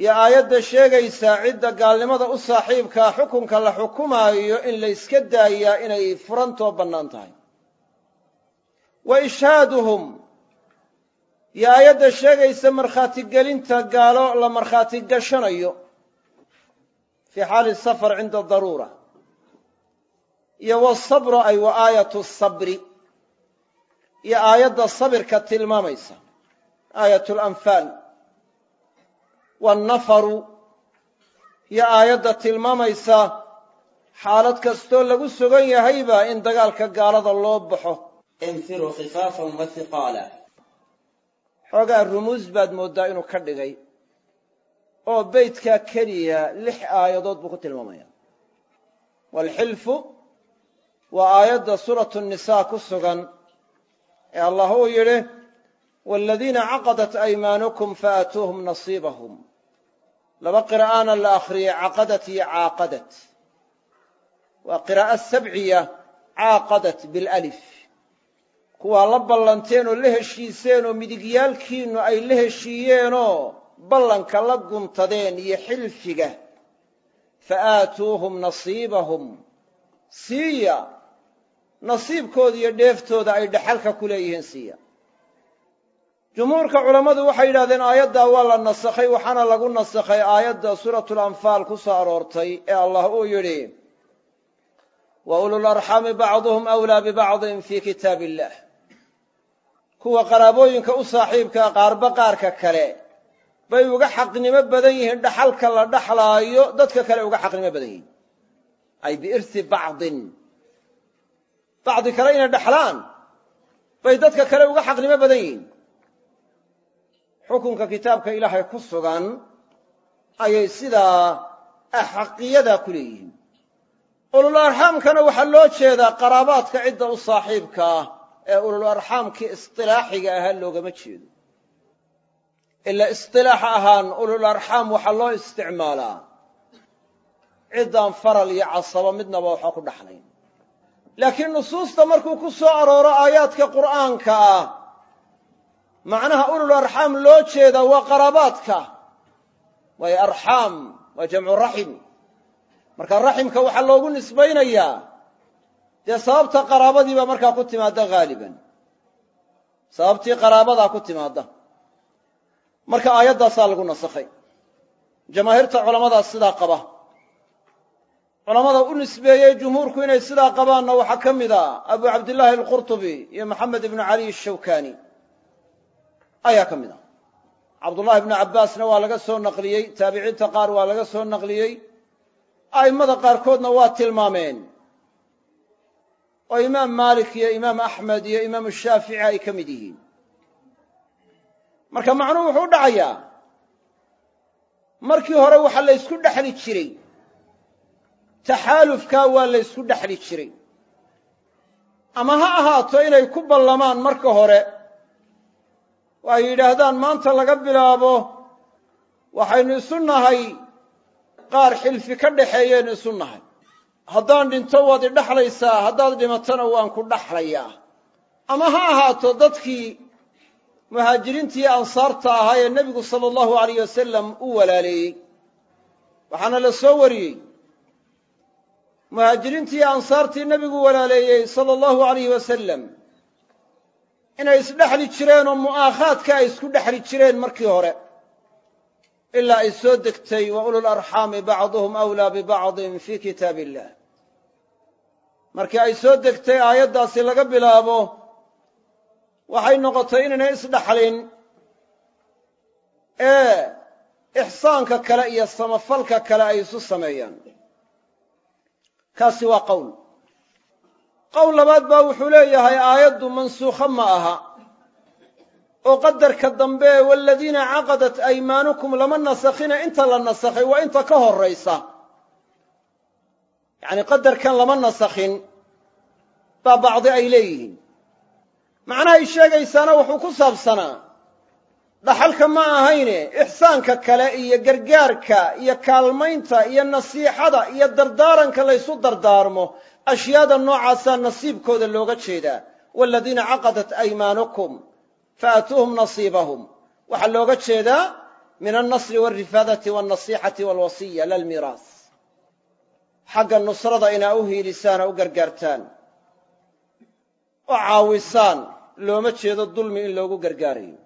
iyo aayadda sheegaysaa cidda gaalnimada u saaxiibkaa xukunka la xukumaayo in la yska daayaa inay furantoo bannaan tahay. Wa ishhaaduhum iyo aayadda sheegaysa markhaatigelinta gaalo la markhaati gashanayo fii xaali safar cinda daruura. Iyo wasabru ay wa aayatu sabri iyo aayadda sabirka tilmaamaysa aayat lanfaal waannafaru iyo aayadda tilmaamaysa xaalad kastoo lagu sugan yahayba in dagaalka gaalada loo baxo infiruu khifaafan wa hiqaala xoogaa rumuus baad mooddaa inuu ka dhigay oo beydkaa keliya lix aayadood buu ku tilmaamaya waalxilfu waa aayadda suuratu nisaa ku sugan ee allah uu yidhi waaladiina caqadat aymaanukum faatuuhum nasiibahum laba qira'aana la akhriyey caqadat iyo caaqadat. Waa qiraa'o sabciya caaqadat bilalif. Kuwaa la ballanteen oo la heshiiseen oo midigyaalkiinnu ay la heshiiyeenoo ballanka la guntadeen iyo xilfiga. Fa aatuuhum nasiibahum. Siiya nasiibkooda iyo dheeftooda ay dhaxalka ku leeyihiin siiya jumhuurka culammadu waxay yidhahdeen aayaddaa waa la nasakhay waxaana lagu nasakhay aayadda suuratulanfaal ku soo aroortay ee allah uu yidhi wa ulularxaami bacduhum awlaa bibacdin fii kitaab illah kuwa qaraabooyinka u saaxiibkaa qaarba qaarka kale bay uga xaqnimo badan yihiin dhaxalka la dhaxlaayo dadka kale uga xaqnimo badan yihiin. Ay biirhi bacdin. Bacdi kale inay dhaxlaan bay dadka kale uga xaqnimo badan yihiin xukunka kitaabka ilaahay ku sugan ayay sidaa axaqiyadaa ku leeyihiin. Ulul arxaamkana waxaa loo jeedaa qaraabaadka cidda u saaxiibka ah ee ulul arxaamkii istilaaxiga ahaa loogama jeedo. Ila istilaax ahaan ulul arxaam waxaa loo isticmaalaa ciddaan faral iyo casabo midnaba waxaa ku dhaxlayn. Laakiin nusuusta markuu ku soo arooro aayaadka qur'aanka ah macnaha ulul arxaam loo jeedaa waa qaraabaadka waayo arxaam waa jamcu raxim. Marka raximka waxaa loogu nisbaynayaa dee sababta qaraabadii baa markaa ku timaadda haaliban sababtii qaraabadaa ku timaadda. Marka aayaddaasaa lagu nasakhay. Jamaahiirta culamadaas sidaa qaba. Culamada u nisbeeyey jumhuurku inay sidaa qabaanna waxaa ka mid a abu cabdillaahi alqurtubi iyo maxamed ibnu cali ashawkani ayaa ka mid a cabdullahi ibnu cabbaasna waa laga soo naqliyey taabiciinta qaar waa laga soo naqliyey. A'immada qaarkoodna waa tilmaameen. Oo imaam maalik iyo imaam axmed iyo imaamu shaafici ay ka mid yihiin. Marka macnuhu wuxuu dhacayaa markii hore waxaa la ysku dhexli jiray. Taxaalufkaa waa la ysku dhexli jiray. Ama ha ahaato inay ku ballamaan marka hore oo ay yidhaahdaan maanta laga bilaabo waxaynu isu nahay. Qaar xilfi ka dhaxeeyaynu isu nahay. Haddaan dhinto waad idhaxlaysaa haddaad dhimatona waan ku dhaxlayaa. Ama ha ahaato dadkii muhaajiriintii ansaarta ahaa ee nebigu sala allahu alayh wasalam u walaaleeyey. Waxaana la soo wariyey. Muhaajiriintii ansaartii nebigu walaaleeyey sala allahu alayh wasalam inay isdhexli jireen oo mu'aakhaadka ay isku dhexli jireen markii hore. Ilaa ay soo degtay wa ulularxaami bacduhum awlaa bibacdin fii kitaab illah markii ay soo degtay aayaddaasi laga bilaabo waxay noqotay inaynay isdhaxlin ee ixsaanka kale iyo samafalka kale ay isu sameeyaan. Kaasi waa qowl qowl labaad baa wuxuu leeyahay aayaddu mansuukho ma aha. Oo qadarka dambe waaladiina caqadat aymaanukum lama nasakhina inta la nasakhay waa inta ka horraysa. Yacni qadarkan lama nasakhin baa bacdi ay leeyihiin. Macnahay sheegaysaana wuxuu ku saabsanaa dhaxalka ma ahayne ixsaanka kale iyo gargaarka iyo kaalmaynta iyo nasiixada iyo dardaaranka laysu dardaarmo ashyaada noocaasaa nasiibkooda looga jeedaa waaladiina caqadat aymaanukum faatuuhum nasiibahum waxaa looga jeedaa min alnasri waalrifaadati waalnasiixati waalwasiya lalmiiraas xagga nusrada inaa u hiilisaan oo u gargaartaan oo caawisaan looma jeedo dulmi in loogu gargaarayo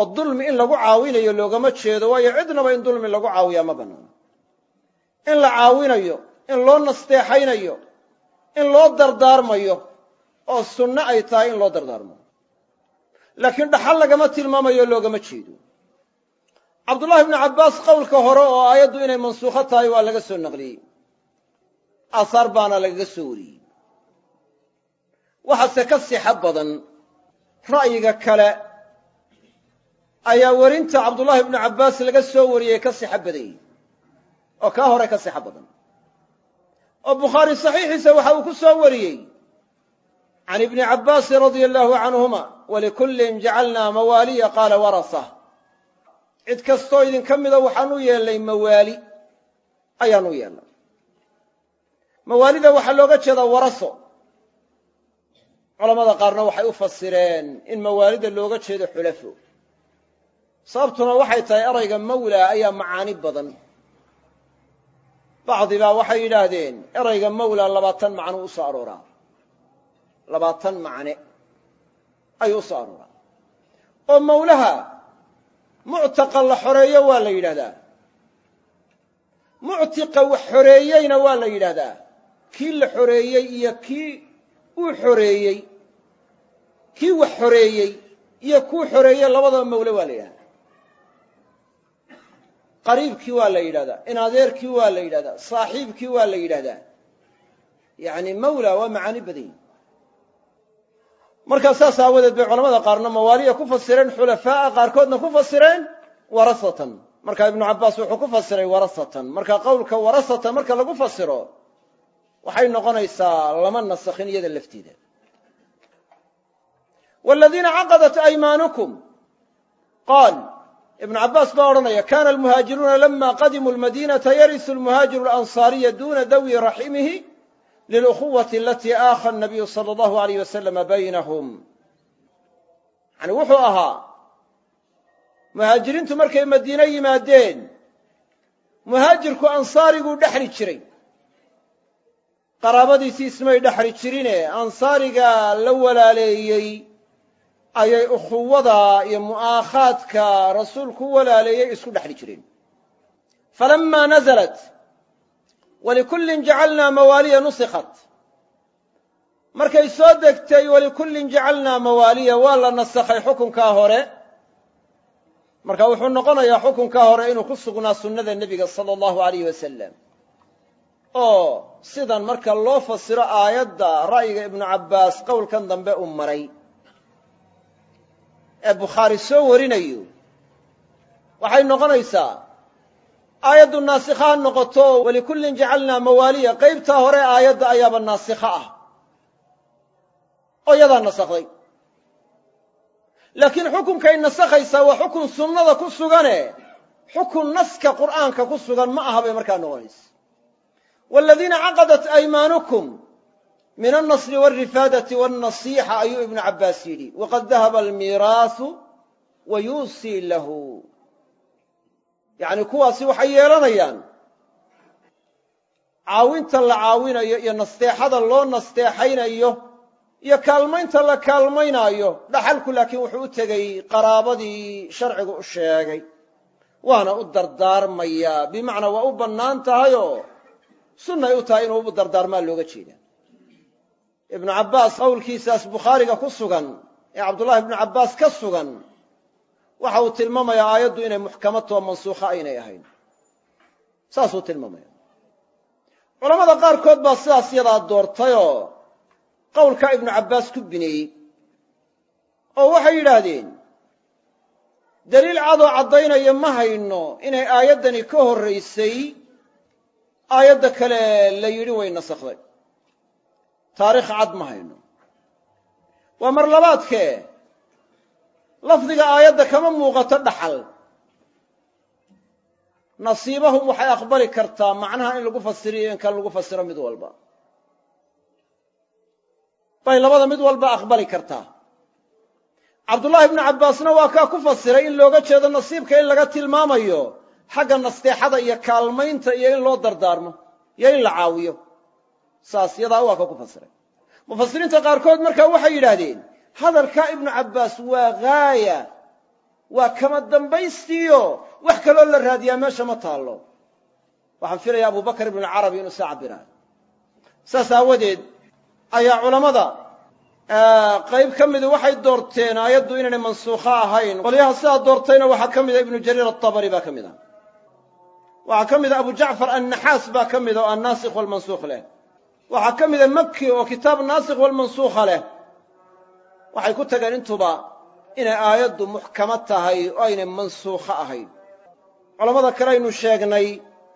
oo dulmi in lagu caawinayo loogama jeedo waayo cidnaba in dulmi lagu caawiyaa ma bannaano in la caawinayo in loo nasteexaynayo in loo dardaarmayo oo sunno ay tahay in loo dardaarmo. Laakiin dhaxal lagama tilmaamayo loogama jeedo. Cabdullahi bnu cabbaas qowlka hore oo aayaddu inay mansuukho tahay waa laga soo naqliyey. Aahaar baana lagaga soo wariyey. Waxaase ka sixo badan ra'yiga kale ayaa werinta cabdullaahi bnu cabbaas laga soo wariyey ka sixo badanyey oo kaa hore ka sixo badan oo bukhaari saxiixiisa waxa uu ku soo wariyey. Can ibni cabbaasin radia allaahu canhuma walikullin jacalnaa mawaaliya qaala warasa. Cid kastoo idinka mida waxaan u yeelnay mawaali ayaan u yeelnay mawaalida waxaa looga jeedaa waraso. Culamada qaarna waxay u fasireen in mawaalida looga jeedo xulafo. Sababtuna waxay tahay erayga mawla ayaa macaani badan bacdibaa waxay yidhaahdeen erayga mawla labaatan macno u soo arooraa labaatan macne ayuu u soo arooraa oo mawlaha muctaqa la xoreeyo waa la yidhahdaa muctiqa wax xoreeyeyna waa la yidhahdaa kii la xoreeyey iyo kii uu xoreeyey kii wax xoreeyey iyo kuu xoreeyey labadaba mawle waa la yidhahdaa qariibkii waa la yidhahdaa in adeerkii waa la yidhahdaa saaxiibkii waa la yidhahdaa. Yacni mawla waa macaani badan yihi markaa saas aawadeed bay culamada qaarna mawaaliya ku fasireen xulafaa'a qaarkoodna ku fasireen warasatan. Marka ibnu cabbaas wuxuu ku fasiray warasatan. Marka qowlka warasatan marka lagu fasiro waxay noqonaysaa lama nasakhin iyada lafteeda. Wladiina caqadat aymaanukum qaal ibnu cabbaas baa odhanaya kana almuhaajiruuna lama qadimuu lmadiinata yarisu lmuhaajiru alansaariya duna dawi raximihi lilukhuwati alatii aakha nabiyu sala allahu alayh wasalama baynahum. Yani wuxuu ahaa muhaajiriintu markay madiine yimaadeen muhaajirku ansaariguu dhexli jiray. Qaraabadiisii ismay dhexli jirine ansaariga la walaaleeyey ayay ukhuwada iyo mu'aakhaadka rasuulku walaaleeyey isku dhexli jireen falama nazalat walikullin jacalnaa mawaaliya nusikhat. Markay soo degtay walikullin jacalnaa mawaaliya waa la nasakhay xukunkaa hore. Marka wuxuu noqonayaa xukunkaa hore inuu ku sugnaa sunnada nebiga sala allahu alayh wasalam oo sidan marka loo fasiro aayadda ra'yiga ibnu cabbaas qowlkan dambe u maray ee bukhaari soo warinayo waxay noqonaysaa aayaddu naasikha ha noqoto walikullin jacalnaa mawaaliya. Qaybtaa hore aayadda ayaaba naasikha ah. Oo yadaa nasakhday. Laakiin xukunkay nasakhaysaa waa xukun sunnada ku sugane xukun naska qur'aanka ku sugan ma aha bay markaa noqonaysa. Waaladiina caqadat aymaanukum min alnasri waalrifaadati waalnasiixa ayuu ibnu cabbaas yidhi waqad dahaba almiiraasu wa yuusii lahu. Yacni kuwaasi waxay yeelanayaan caawinta la caawinayo iyo nasteexada loo nasteexaynayo iyo kaalmaynta la kaalmaynaayo dhaxalku laakiin wuxuu u tegey qaraabadii sharcigu u sheegay. Waana u dardaarmayaa bimacnaa waa u bannaan tahayoo sunnay u tahay inuu u dardaarmaa looga jeeda ibnu cabbaas qowlkiisaas bukhaariga ku sugan ee cabdullahi ibnu cabbaas ka sugan waxa uu tilmaamayaa aayaddu inay muxkamatoo mansuukha aynay ahayn. Saasuu tilmaamaya. Culammada qaarkood baa sidaas yadaa doortayoo qowlkaa ibnu cabbaas ku bineeyey oo waxay yidhaahdeen deliil cadoo caddaynaya ma hayno inay aayaddani ka horraysay aayadda kale la yidhi way nasakhday taariikh cad ma hayno. Waa mar labaadkee lafdiga aayadda kama muuqato dhaxal. Nasiibahum waxay aqbali kartaa macnaha in lagu fasiriyo in kan lagu fasiro mid walba. Bay labada mid walba aqbali kartaa. Cabdullaahi ibnu cabbaasna waa kaa ku fasiray in looga jeedo nasiibka in laga tilmaamayo xagga nasteexada iyo kaalmaynta iyo in loo dardaarmo iyo in la caawiyo saas yadaa waa ka ku fasiray. Mufasiriinta qaarkood markaa waxay yidhaahdeen hadalkaa ibnu cabbaas waa ghaaya waa kama dambaystiiyo wax kaloo la raadiyaa meesha ma taallo. Waxaan filaya abubakar ibnucarabi inuu saa cabiraayo saas aawadeed ayaa culammada qayb ka midi waxay doorteen aayaddu inaynay mansuukho ahayn. Qolyaha sidaa doortayna waxaa ka mida ibnu jariir atabari baa ka mid a. Waxaa ka mida abu jacfar annaxaas baa ka mida oo annaasikh walmansuukh leh waxaa ka mida maki oo kitaab naasikh walmansuukha leh. Waxay ku tageen intuba inay aayaddu muxkamo tahay oo aynay mansuukho ahayn. Culammada kale aynu sheegnay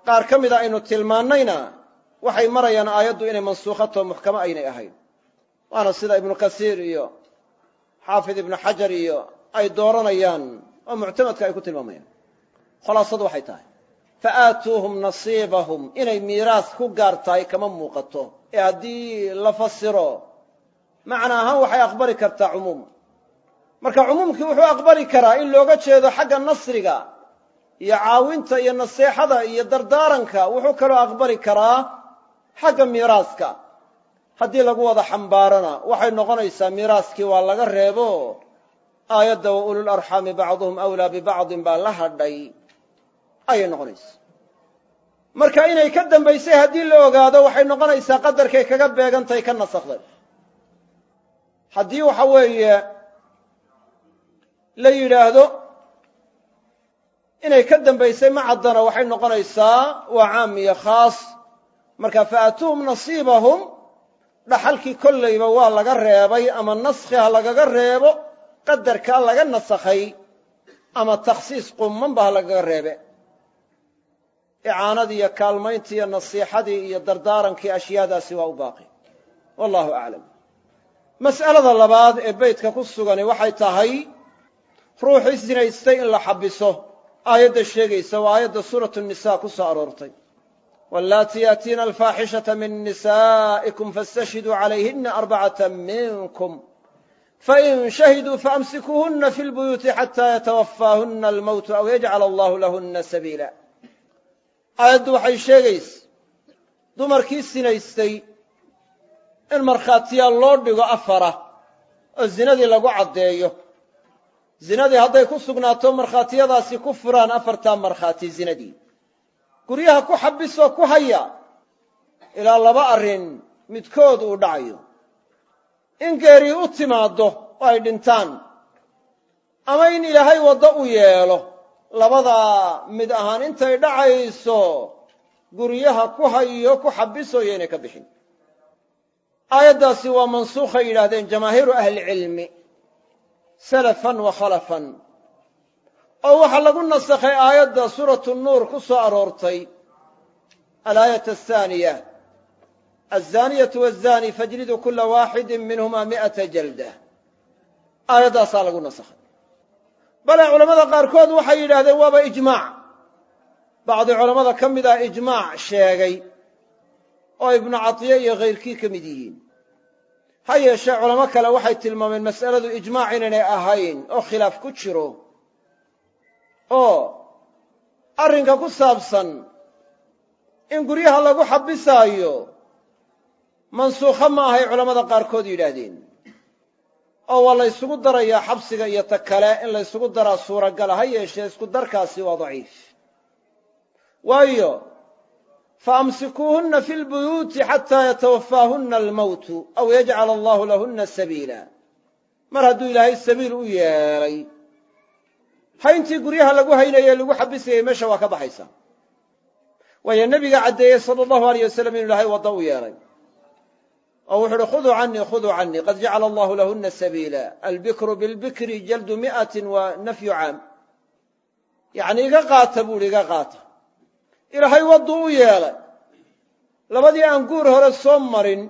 qaar ka mida aynu tilmaannayna waxay marayaan aayaddu inay mansuukhatoo muxkamo aynay ahayn. Waana sida ibnu kasiir iyo xaafid ibnu xajar iyo ay dooranayaan oo muctamadka ay ku tilmaamayaan. Khulaasadu waxay tahay fa aatuuhum nasiibahum inay miiraas ku gaar tahay kama muuqato ee haddii la fasiro macna ahaan waxay aqbali kartaa cumuum. Marka cumuumkii wuxuu aqbali karaa in looga jeedo xagga nasriga iyo caawinta iyo naseexada iyo dardaaranka wuxuu kaloo aqbali karaa xagga miiraaska. Haddii lagu wada xambaarana waxay noqonaysaa miiraaskii waa laga reebo aayadda wa ulul arxaami bacduhum awlaa bibacdin baa la hadhay ayay noqonaysaa marka inay ka dambaysay haddii la ogaado waxay noqonaysaa qadarkay kaga beegantahay ka nasakhday haddii waxa weeye la yidhaahdo inay ka dambaysay ma caddana waxay noqonaysaa waa caam iyo khaas. Marka fa aatuuhum nasiibahum dhaxalkii kollayba waa laga reebay ama naskhi ha lagaga reebo qadarkaa laga nasakhay ama takhsiis qummanba ha lagaga reebe icaanadii iyo kaalmayntii iyo nasiixadii iyo dardaarankii ashyaadaasi waa u baaqi. Wallahu aclam. Mas'alada labaad ee beytka ku sugani waxay tahay ruuxii sinaystay in la xabiso aayadda sheegaysa waa aayadda suuratu nisa ku soo aroortay. Wallaatii yaatiina alfaaxishata min nisaa'ikum faاstashhiduu calayhina arbacata minkum. Fain shahiduu faamsikuuhuna fi lbuyuuti xataa yatawafaahuna almowtu aw yajcala allahu lahuna sabiila aayaddu waxay sheegaysa dumarkii sinaystay in markhaatiyaal loo dhigo afara oo zinadii lagu caddeeyo. Zinadii hadday ku sugnaato markhaatiyadaasi ku furaan afartaa markhaati zinadii. Guryaha ku xabisoo ku haya ilaa laba arrin midkood uu dhacayo. In geerii u timaaddo oo ay dhintaan ama in ilaahay waddo u yeelo labadaa mid ahaan intay dhacayso guryaha ku hayo ku xabiso inay ka bixin. Aayaddaasi waa mansuukhay yidhaahdeen jamaahiiru ahlicilmi salafan wa khalafan. Oo waxaa lagu nasakhay aayadda suuratu nuur ku soo aroortay alaayat ahaaniya alzaaniyatu waazani fajliduu kula waaxidin minhuma mi'ata jalda. Aayaddaasaa lagu nasakhay bale culammada qaarkood waxay yidhahdeen waaba ijmaac. Bacdi culammada ka mid ah ijmaac sheegay oo ibnu catiye iyo khayrkii ka mid yihiin. Ha yeeshee culamo kale waxay tilmaameen mas'aladu ijmaac inaynay ahayn oo khilaaf ku jiro oo arrinka ku saabsan in guryaha lagu xabisaayo mansuukho ma ahay culammada qaarkood yidhaahdeen oo waa la ysugu darayaa xabsiga iyo ta kale in la ysugu daraa suuragala ha yeeshee isku darkaasi waa daciif. Waayo faamsikuuhunna fi lbuyuuti xataa yatawafaahunna almowtu aw yajcala allahu lahunna sabiila. Mar hadduu ilaahay sabiil u yeelay hayntii guryaha lagu haynayey lagu xabisayey meesha waa ka baxaysa. Waayo nebiga caddeeyey sala allahu aleyh wasalam inu ilaahay waddo u yeelay oo wuxu uhi khuduu canii khuduu canii qad jacala allahu lahuna sabiila albikru bilbikri jaldu mi'atin wa nafyu caam yacni iga qaata buu ihi iga qaata ilaahay wadduu u yeelay labadii aan guur hore soo marin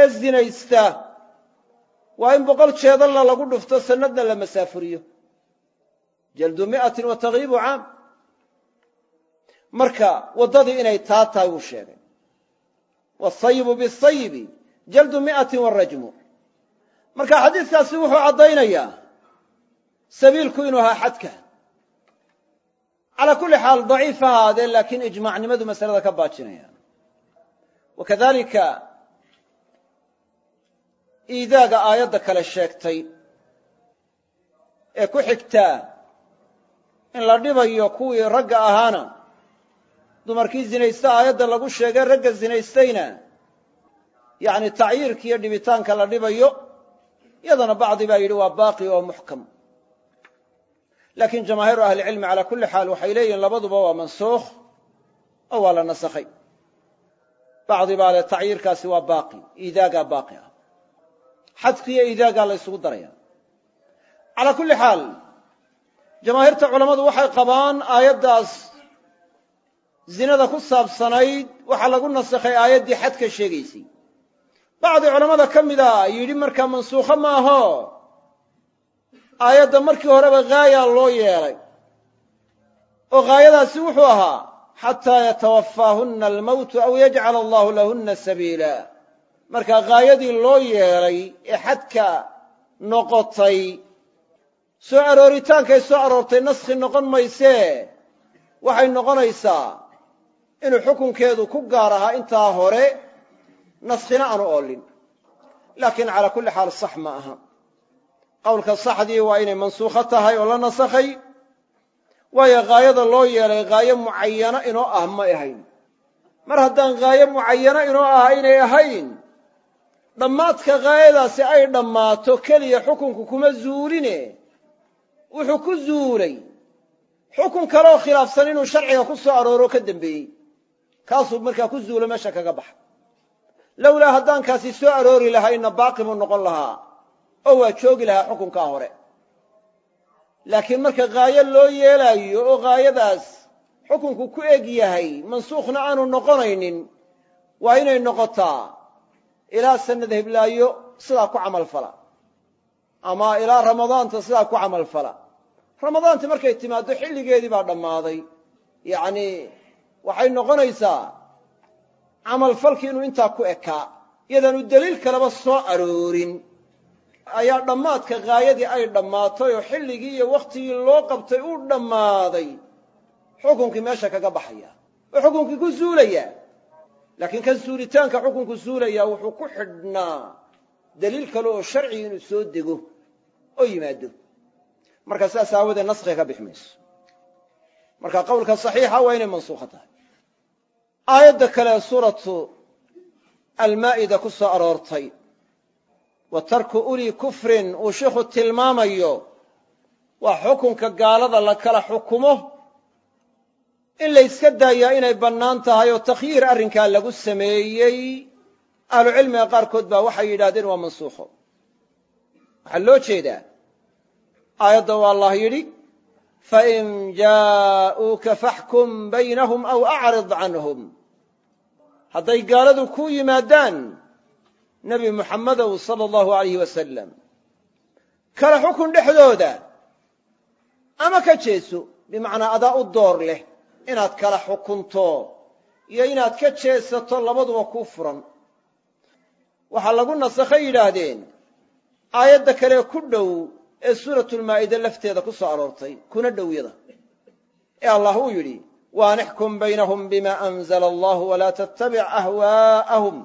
ee zinaysta waa in boqol jeedalla lagu dhufto sannadna la masaafuriyo jaldu mi'atin wa inay taa tahay wsayibu bisayibi jaldu mi'ati warajmu marka xadiidkaasi wuxuu caddaynayaa sabiilku inuu ahaa xadka calaa kulli xaal daciif ha ahaadee laakiin ijmaacnimadu masalada ka baajinaya wa kadalika iidaaga aayadda kale sheegtay ee ku xigtaa in la dhibayo kuwii ragga ahaana dumarkii zinaysta aayadda lagu sheegay ragga zinaystayna yacni tacyiirka iyo dhibitaanka la dhibayo iyadana bacdi baa yidhi waa baaqi oo muxkam. Laakiin jamaahiiru ahlicilmi calaa kulli xaal waxay leeyihiin labaduba waa mansuukh oo waa la nasakhay. Bacdi baa le tacyiirkaasi waa baaqi iidaagaa baaqi ah. Xadki iyo iidaagaa la ysugu calaa kulli xaal jamaahiirta culammadu waxay qabaan aayaddaas zinada ku saabsanayd waxaa lagu nasakhay aayaddii xadka sheegaysay. Bacdi culammada ka mida yidhi markaa mansuukho maaho aayadda markii horeba ghaaya loo yeelay. Oo ghaayadaasi wuxuu ahaa xataa yatawafaahunna almowtu aw yajcala allahu lahunna sabiila. Markaa ghaayadii loo yeelay ee xadka noqotay soo arooritaankay soo aroortay naskhi noqon maysee waxay noqonaysaa inuu xukunkeedu ku gaar ahaa intaa hore naskhina aanu oolin. Laakiin calaa kulli xaal sax ma aha. Qowlka saxdii waa inay mansuukho tahay oo la nasakhay waayo ghaayada loo yeelay ghaayo mucayano inoo ah may ahayn. Mar haddaan ghaayo mucayano inoo ah aynay ahayn dhammaadka ghaayadaasi ay dhammaato keliya xukunku kuma zuuline wuxuu ku zuulay xukun kaleoo khilaafsan inuu sharciga ku soo arooro ka dembeeyey kaasuu markaa ku zuulo meesha kaga baxa. Lowlaa haddaan kaasi soo aroori lahayna baaqi buu noqon lahaa oo waa joogi lahaa xukunkaa hore. Laakiin marka ghaayo loo yeelaayo oo ghaayadaas xukunku ku eg yahay mansuukhna aanu noqonaynin waa inay noqotaa ilaa sannad heblaayo sidaa ku camal fala. Ama ilaa ramadaanta sidaa ku camal fala. Ramadaanti markay timaaddo xilligeedii baa dhammaaday. Yacnii waxay noqonaysaa camalfalki inuu intaa ku ekaa iyadaanu deliil kaleba soo aroorin. Ayaa dhammaadka ghaayadii ay dhammaatay oo xilligii iyo wakhtigii loo qabtay uu dhammaaday. Xukunkii meesha kaga baxaya oo xukunkii ku zuulaya laakiin kan suulitaanka xukunku suulaya wuxuu ku xidhnaa deliil kale oo sharcigi inuu soo dego oo yimaado. Marka sidaas aawadeed naskhiga ka bixi mayso marka qowlka saxiixa waa inay mansuukho tahay aayadda kale suuratu almaa'ida ku soo aroortay wa tarku ulii kufrin uu sheikhu tilmaamayo waa xukunka gaalada la kala xukumo in layska daayaa inay bannaan tahay oo takhyiir arrinkaa lagu sameeyey. Ahlucilmiga qaarkood baa waxay yidhahdeen waa mansuukho waxaa loo jeedaa aayadda waa allah yidhi fain jaa'uuka faxkum baynahum aw acrid canhum hadday gaaladu kuu yimaadaan nebi muxammedow sala allahu alayh wasalam kala xukun dhexdooda ama ka jeeso bimacnaa adaa u door leh inaad kala xukunto iyo inaad ka jeesato labaduba kuu furan. Waxaa lagu nasakhay yidhaahdeen aayadda kalee ku dhow ee suuratulmaa'ide lafteeda ku soo aroortay kuna dhowyada ee allah uu yidhi waanixkum baynahum bima anzala allahu walaa tattabic ahwaa'ahum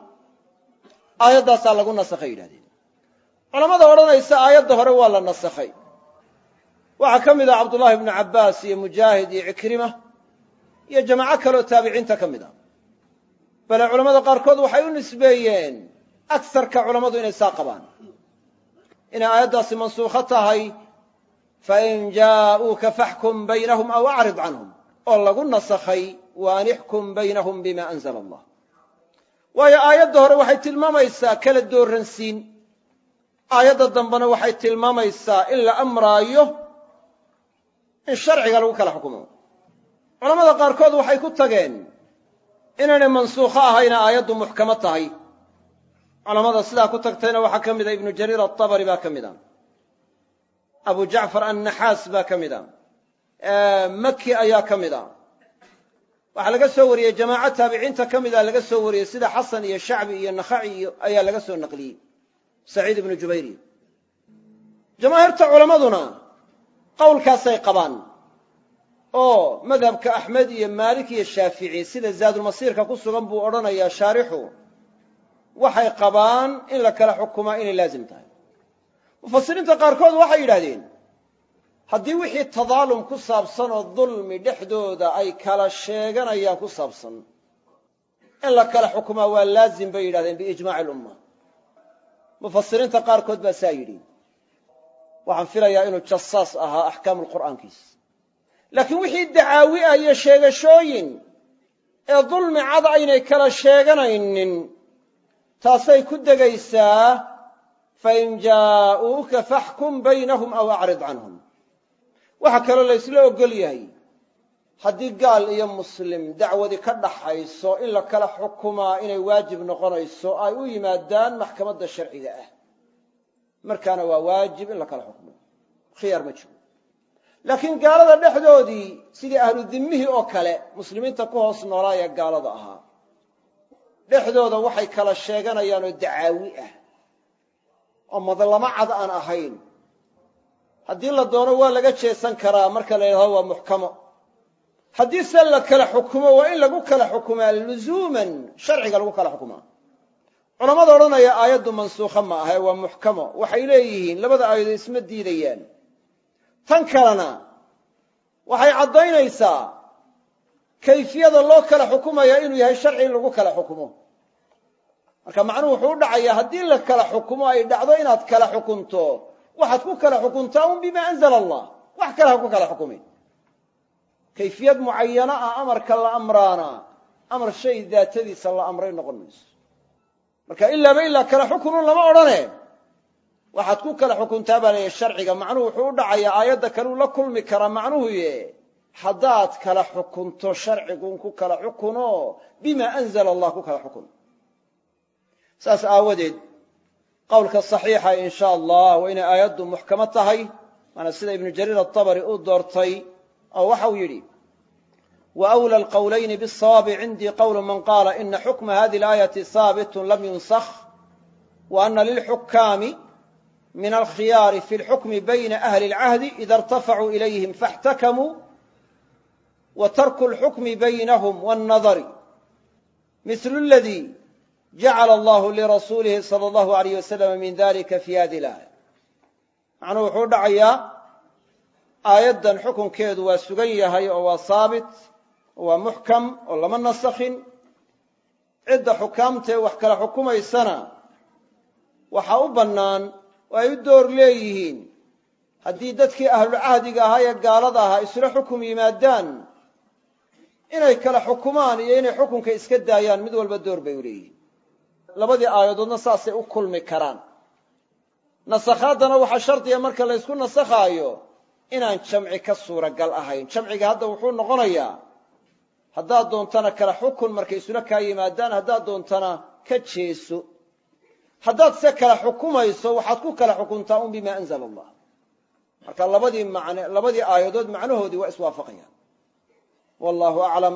aayaddaasaa lagu nasakhay yidhahdeen culammada odhanaysa aayadda hore waa la nasakhay waxaa ka mid ah cabdullaahi ibnu cabbaas iyo mujaahid iyo cikrima iyo jamaaco kaleoo taabiciinta ka mid ah bale culammada qaarkood waxay u nisbeeyeen agsarka culammadu inay saa qabaan inay aayaddaasi mansuukho tahay fain jaa'uuka faxkum baynahum aw acrid canhum oo lagu nasakhay waan ixkum baynahum bima anzala allah. Waayo aayadda hore waxay tilmaamaysaa kala dooransiin aayadda dambena waxay tilmaamaysaa in la amraayo in sharciga lagu kala xukumo. Culamada qaarkood waxay ku tageen inaynay mansuukho ahayna aayaddu muxkamo tahay. Culamada sidaa ku tagtayna waxaa ka mid a ibnu jariir atabari baa ka mid a abu jacfar annaxaas baa ka mid a maki ayaa ka mid a. Waxaa laga soo wariyey jamaaco taabiciinta ka mida laga soo wariyey sida xasan iyo shacbi iyo nakhaci iyo ayaa laga soo naqliyey. Saciid ibnu jubayr iyo jamaahiirta culammaduna qowlkaasay qabaan oo madhabka axmed iyo maalik iyo shaafici sida zaadulmasiirka ku sugan buu odhanayaa shaarixu waxay qabaan in la kala xukumaa inay laazim tahay. Mufasiriinta qaarkood waxay yidhahdeen haddii wixii tadaalum ku saabsan oo dulmi dhexdooda ay kala sheeganayaan ku saabsan. In la kala xukumaa waa laazim bay yidhahdeen biijmaaci alumma mufasiriinta qaarkood baa saa yidhi. Waxaan filayaa inuu jasaas ahaa axkaamu lqur'aankiis laakiin wixii dacaawi ah iyo sheegashooyin ee dulmi cad aynay kala sheeganaynin taasay ku degaysaa fain jaa'uuka faxkum baynahum aw acrid canhum waxaa kaloo la ysla ogol yahay haddii gaal iyo muslim dacwadi ka dhaxayso in la kala xukumaa inay waajib noqonayso ay u yimaadaan maxkamadda sharciga ah. Markaana waa waajib in la kala xukumo. Khiyaar ma jiro. Laakiin gaalada dhexdoodii sidii ahlu dimmihii oo kale muslimiinta ku hoos noolaaya gaalada ahaa. Dhexdooda waxay kala sheeganayaan oo dacaawi ah. Oo madlamo cad aan ahayn haddii la doono waa laga jeesan karaa marka la yidhahdo waa muxkamo. Haddii se la kala xukumo waa in lagu kala xukumaa luzuuman sharciga lagu kala xukumaa. Culammada odhanaya aayaddu mansuukha ma aha waa muxkamo. Waxay leeyihiin labada aayadood isma diidayaan. Tan kalena waxay caddaynaysaa kayfiyada loo kala xukumaya inuu yahay sharci in lagu kala xukumo. Marka macnuhu wuxuu u dhacayaa haddii la kala xukumo ay dhacdo inaad kala xukunto waxaad ku kala xukuntaa un bima anzala allah wax kale ha ku kala xukumin. Kayfiyad mucayano ah amarka la amraana. Amar shay daatadiisa la amray noqon mayso. Marka ilaaba ilaa kala xukunun lama odhane. Waxaad ku kala xukuntaa baa leeyahy sharciga macnuhu wuxuu u dhacayaa aayadda kaleu la kulmi karaa macnuhu ye. Haddaad kala xukunto sharcigun ku kala xukuno bima anzala allah ku kala xukun. Saas aawadeed qowlka saxiixa in sha allah waa inay aayaddu muxkamo tahay maana sida ibnu jariir atabari uu doortay oo waxau yidhi wa wlى alqowlayni bالsawaabi cindii qowlu man qaala ina xukma hadihi اlaayati haabitun lam yunsakh wa ana lilxukaami min alkhiyaari fi اlxukmi bayna ahli اlcahdi ida اrtafacuu ilayhim faاxtakamuu wa tarku اlxukmi baynahum wاnnadari mil اladii jacala allahu lirasuulihi sala allahu alayh wasalama min dalika fi hadi ilaaya macnuu wuxuu dhacayaa aayaddan xukunkeedu waa sugan yahay oo waa saabit oo waa muxkam oo lama nasakhin cidda xukaamtee wax kala xukumaysana waxaa u bannaan oo ay u door leeyihiin haddii dadkii ahlulcahdiga ahaa ee gaalada ahaa isla xukum yimaadaan inay kala xukumaan iyo inay xukunka iska daayaan mid walba door bay u labadii aayadoodna saasay u kulmi karaan. Nasakhaaddana waxaa shardiga marka la ysku nasakhaayo inaan jamci ka suuragal ahayn. Jamciga hadda wuxuu noqonayaa haddaad doontana kala xukun markay isula kaa yimaadaan haddaad doontana ka jeeso. Haddaad se kala xukumayso waxaad ku kala xukuntaa un bima anzala allah marka labadii man labadii aayadood macnahoodii waa iswaafaqayaan. Wallahu aclam